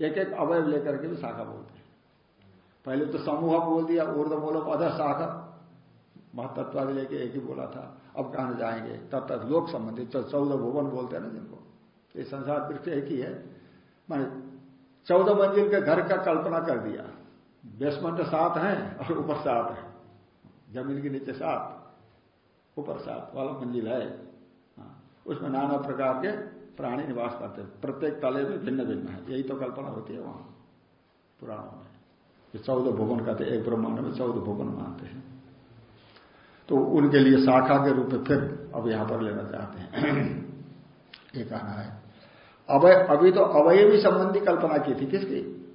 एक एक अवयव लेकर के भी शाखा बोलते हैं। पहले तो समूह बोल दिया ऊर्द बोलो अध शाखा महतत्वादि लेके एक ही बोला था। अब कहाँ जाएँगे? तब तक लोक संबंधित तो चौदह भुवन बोलते हैं ना जिनको। ये संसार वृक्ष एक ही है। माने चौदह मंजिल के घर का कल्पना कर दिया। बेसमेंट सात है और ऊपर सात है। ज़मीन के नीचे सात ऊपर सात वाला मंजिल है। हाँ, उसमें नाना प्रकार के प्राणी निवास करते हैं। प्रत्येक तले में भिन्न भिन्न है। यही तो कल्पना होती है वहाँ पुराणों में। चौदह भुवन कहते एक ब्रह्मांड में चौदह भुवन मानते हैं। तो उनके लिए शाखा के रूप में फिर अब यहाँ पर लेना चाहते हैं। ये कहना है। अवय, अभी तो अवयवी संबंधी कल्पना की थी किसकी?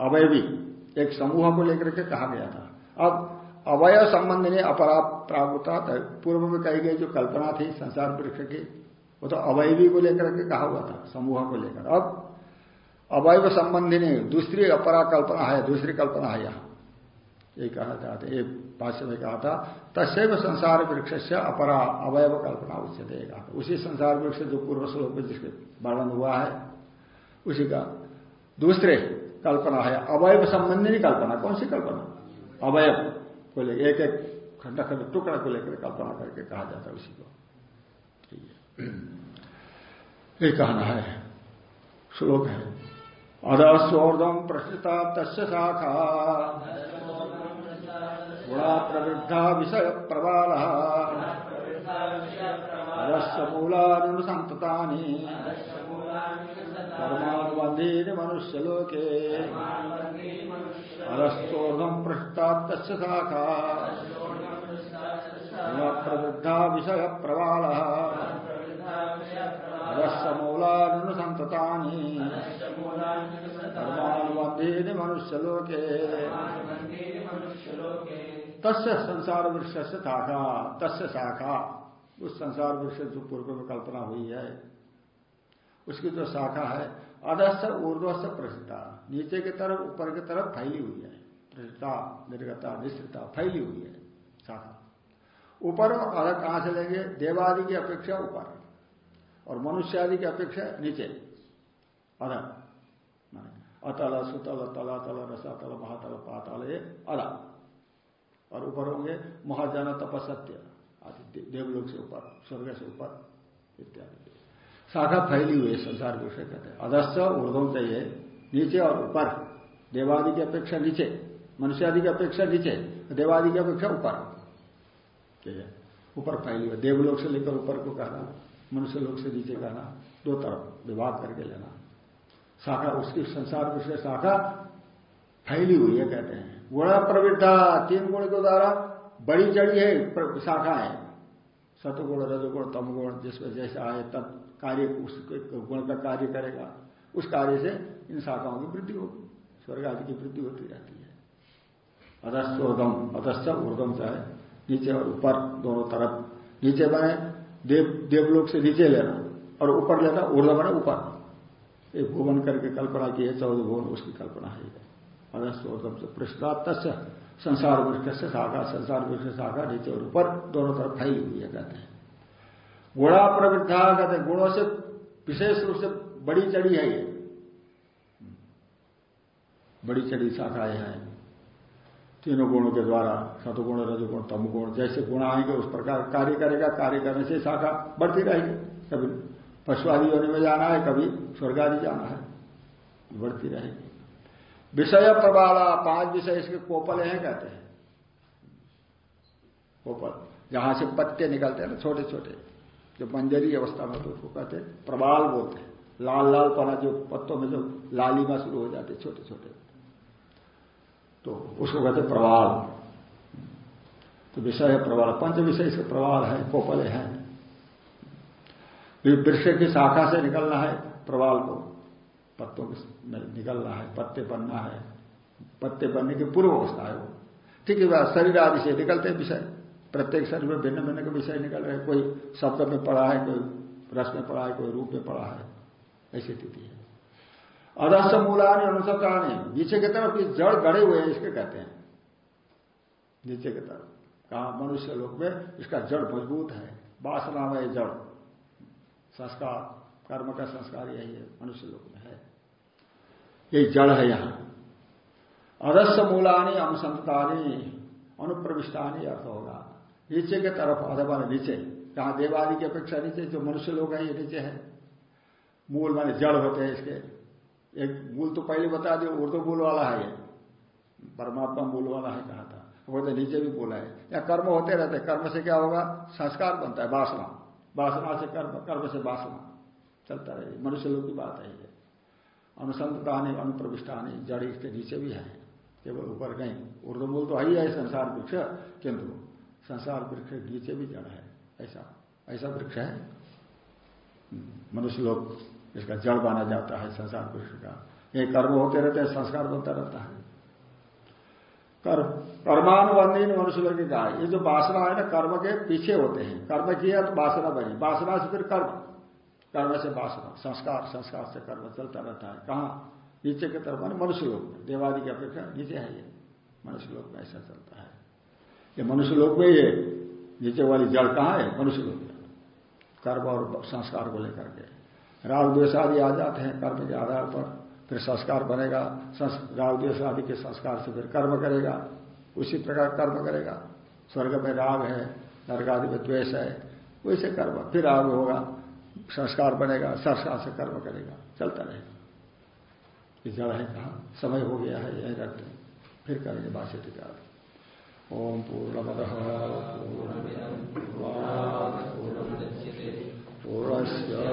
अवयवी। एक समूह को लेकर के कहा गया था। अब अवय संबंध ने अपरा प्रागुता पूर्व में कही गई जो कल्पना थी, संसार वृक्ष की, वो तो अवयवी को लेकर के कहा हुआ था, समूह को लेकर। अब अवयव संबंधी ने दूसरी अपरा कल्पना है, दूसरी कल्पना है यहाँ। ये कहना चाहते एक भाष्य में कहा था तस्व संसार वृक्ष से अपरा अवयव कल्पना उससे देगा उसी संसार वृक्ष जो पूर्व श्लोक जिसके वर्णन हुआ है, उसी का दूसरे कल्पना है अवयव संबंधी कल्पना, कौन सी कल्पना? अवयव को लेकर, एक एक खंड खंड टुकड़ा को लेकर कल्पना करके कहा जाता है उसी को। ये कहना है, श्लोक है। अधस्वर्धम प्रश्नता तस्य शाखा। गुणा प्रवृद्धा विषय प्रबाल रसमूलानुसंतता कर्मानुबंधी मनुष्यलोके अरस्तोर्धम पृष्ठात् शाखा। प्रवृद्धा विषय प्रबाल रसमूलानुसंतता कर्मानुबंधी मनुष्यलोके। तस्य संसार वृक्ष से शाखा तस्य शाखा। उस संसार वृक्ष जो पूर्व में कल्पना हुई है, उसकी जो शाखा है अधस्थ ऊर्ध्वस्थ प्रसिद्धा नीचे की तरफ़, ऊपर की तरफ़ फैली हुई है। प्रसिद्धा निर्गता निश्चिता फैली हुई है शाखा। ऊपर और अधर कहाँ से लेंगे? देवादि की अपेक्षा ऊपर। और मनुष्य आदि की अपेक्षा नीचे। अधर अतल, सुतल, तला, तल रसा तल महातल पातल, ये अदा और ऊपर होंगे महाजन तपसत्य आदि देवलोक से ऊपर, स्वर्ग से ऊपर, इत्यादि। शाखा फैली हुई है संसार विषय कहते हैं। अधस्य ऊर्धम चाहिए, नीचे और ऊपर। देवादि की अपेक्षा नीचे, मनुष्य आदि की अपेक्षा नीचे, देवादि की अपेक्षा ऊपर। ऊपर फैली हुई देवलोक से लेकर ऊपर को कहना। मनुष्य लोग से नीचे कहना दो तरफ़ विभाग करके लेना। शाखा, उसकी संसार विषय शाखा फैली हुई है, कहते हैं। गुण प्रवृद्धा तीन गुण के द्वारा बड़ी चढ़ी है शाखा है। सतगुण, रजगुण, तमगुण जिसमें जैसे आए, तब कार्य उसके गुण का कार्य करेगा। उस कार्य से इन शाखाओं की वृद्धि होगी, स्वर्ग आदि की वृद्धि होती रहती है। अधस्थ ऊर्धम अधस्थ ऊर्धम चाहे नीचे और ऊपर दोनों तरफ़ नीचे बने देव, देवलोक से नीचे लेना और ऊपर लेना ऊर्ध बने ऊपर। एक भुवन करके कल्पना की है, चौदह भुवन, उसकी कल्पना है। पृष्ठात संसार वृक्ष से शाखा, संसार वृक्ष से शाखा, नीचे और ऊपर, दोनों तरफ़ फैली हुई है, कहते हैं। गुणा प्रवृद्धा कहते हैं, गुणों से विशेष रूप से बड़ी चढ़ी है ये। बड़ी चढ़ी शाखाएँ हैं। तीनों गुणों के द्वारा सतुगुण रजगुण, तमुगुण, जैसे गुण आएँगे, उस प्रकार कार्य करेगा, कार्य करने से शाखा बढ़ती रहेगी। कभी पशु आदि होने में जाना है, कभी स्वर्ग आदि जाना है, बढ़ती रहेगी। विषय प्रबाला, पाँच विषय इसके कोपल हैं कहते हैं। कोपल, जहाँ से पत्ते निकलते हैं ना छोटे छोटे जो मंजरी अवस्था में तो उसको कहते हैं, प्रबाल बोलते हैं। लाल लाल पना जो पत्तों में जो लालिमा शुरू हो जाते छोटे छोटे तो उसको कहते प्रवाल। तो विषय है प्रवाल, पंच विषय से प्रवाल है कोपले हैं। वृक्ष की शाखा से निकलना है प्रवाल को। पत्तों के निकलना है, पत्ते बनना है। पत्ते बनने की पूर्व अवस्था है वो। ठीक है शरीर आदि से निकलते हैं विषय। प्रत्येक शरीर में भिन्न भिन्न के विषय निकल रहे कोई शब्द में पड़ा है, कोई रस में पड़ा है, कोई रूप में पड़ा है। ऐसी स्थिति है। अदस्य मूलानी अनुसंधानी नीचे की तरफ़ ये जड़ गड़े हुए हैं, इसके कहते हैं। नीचे की तरफ़। कहा, मनुष्य लोक में इसका जड़ मज़बूत है। वासना में जड़। संस्कार, कर्म का संस्कार यही है, मनुष्य लोक में है। यही जड़ है यहाँ। अदस्य मूलानी अनुसंतानी अनुप्रविष्टानी अर्थ होगा। नीचे के तरफ़ अथवा नीचे। कहा, देवादि की अपेक्षा नीचे, जो मनुष्य लोग हैं, ये नीचे है। मूल माने जड़ होते हैं इसके। एक मूल तो पहले बता दिया उर्दू मूल वाला है। परमात्मा मूल वाला है कहा था। वो तो नीचे भी बोला है। या कर्म होते रहते कर्म से क्या होगा? संस्कार बनता है वासना। वासना से कर्म कर्म से वासना। चलता रहे। मनुष्य लोग की बात है ये। अनुसंतानी अनुप्रविष्टानी जड़ इसके नीचे भी है। केवल ऊपर नहीं उर्दू मूल तो है है संसार वृक्ष किंतु संसार वृक्ष नीचे भी जड़ है। ऐसा ऐसा वृक्ष है। हम्म, मनुष्य लोग इसका जड़ माना जाता है संसार वृक्ष का ये कर्म होते रहते हैं, संस्कार बनता रहता है। कर्म कर्मानुबंधी मनुष्य लोग कहा ये जो वासना है ना, कर्म के पीछे होते हैं। कर्म किया तो वासना बनी। वासना से फिर कर्म। कर्म से वासना, संस्कार संस्कार से कर्म चलता रहता है। कहा? नीचे की तरफ़, मान मनुष्य लोग में। देवादि की अपेक्षा नीचे है ये। मनुष्य लोग में ऐसा चलता है। ये मनुष्य लोग में ये नीचे वाली जड़ कहाँ है? मनुष्य लोग में। कर्म और संस्कार को लेकर के। राग आदि आ जाते हैं कर्म के आधार पर, फिर संस्कार बनेगा राग आदि के संस्कार से फिर कर्म करेगा, उसी प्रकार कर्म करेगा। स्वर्ग में राग है नर्ग आदि में द्वेष है, वैसे कर्म, फिर राग होगा, संस्कार बनेगा, संस्कार से कर्म करेगा, चलता रहेगा। जड़ है कहा? समय हो गया है, यही रखते हैं फिर करेंगे बासी टिका। ओम पूर्णमद। पूर्ण पुरस्या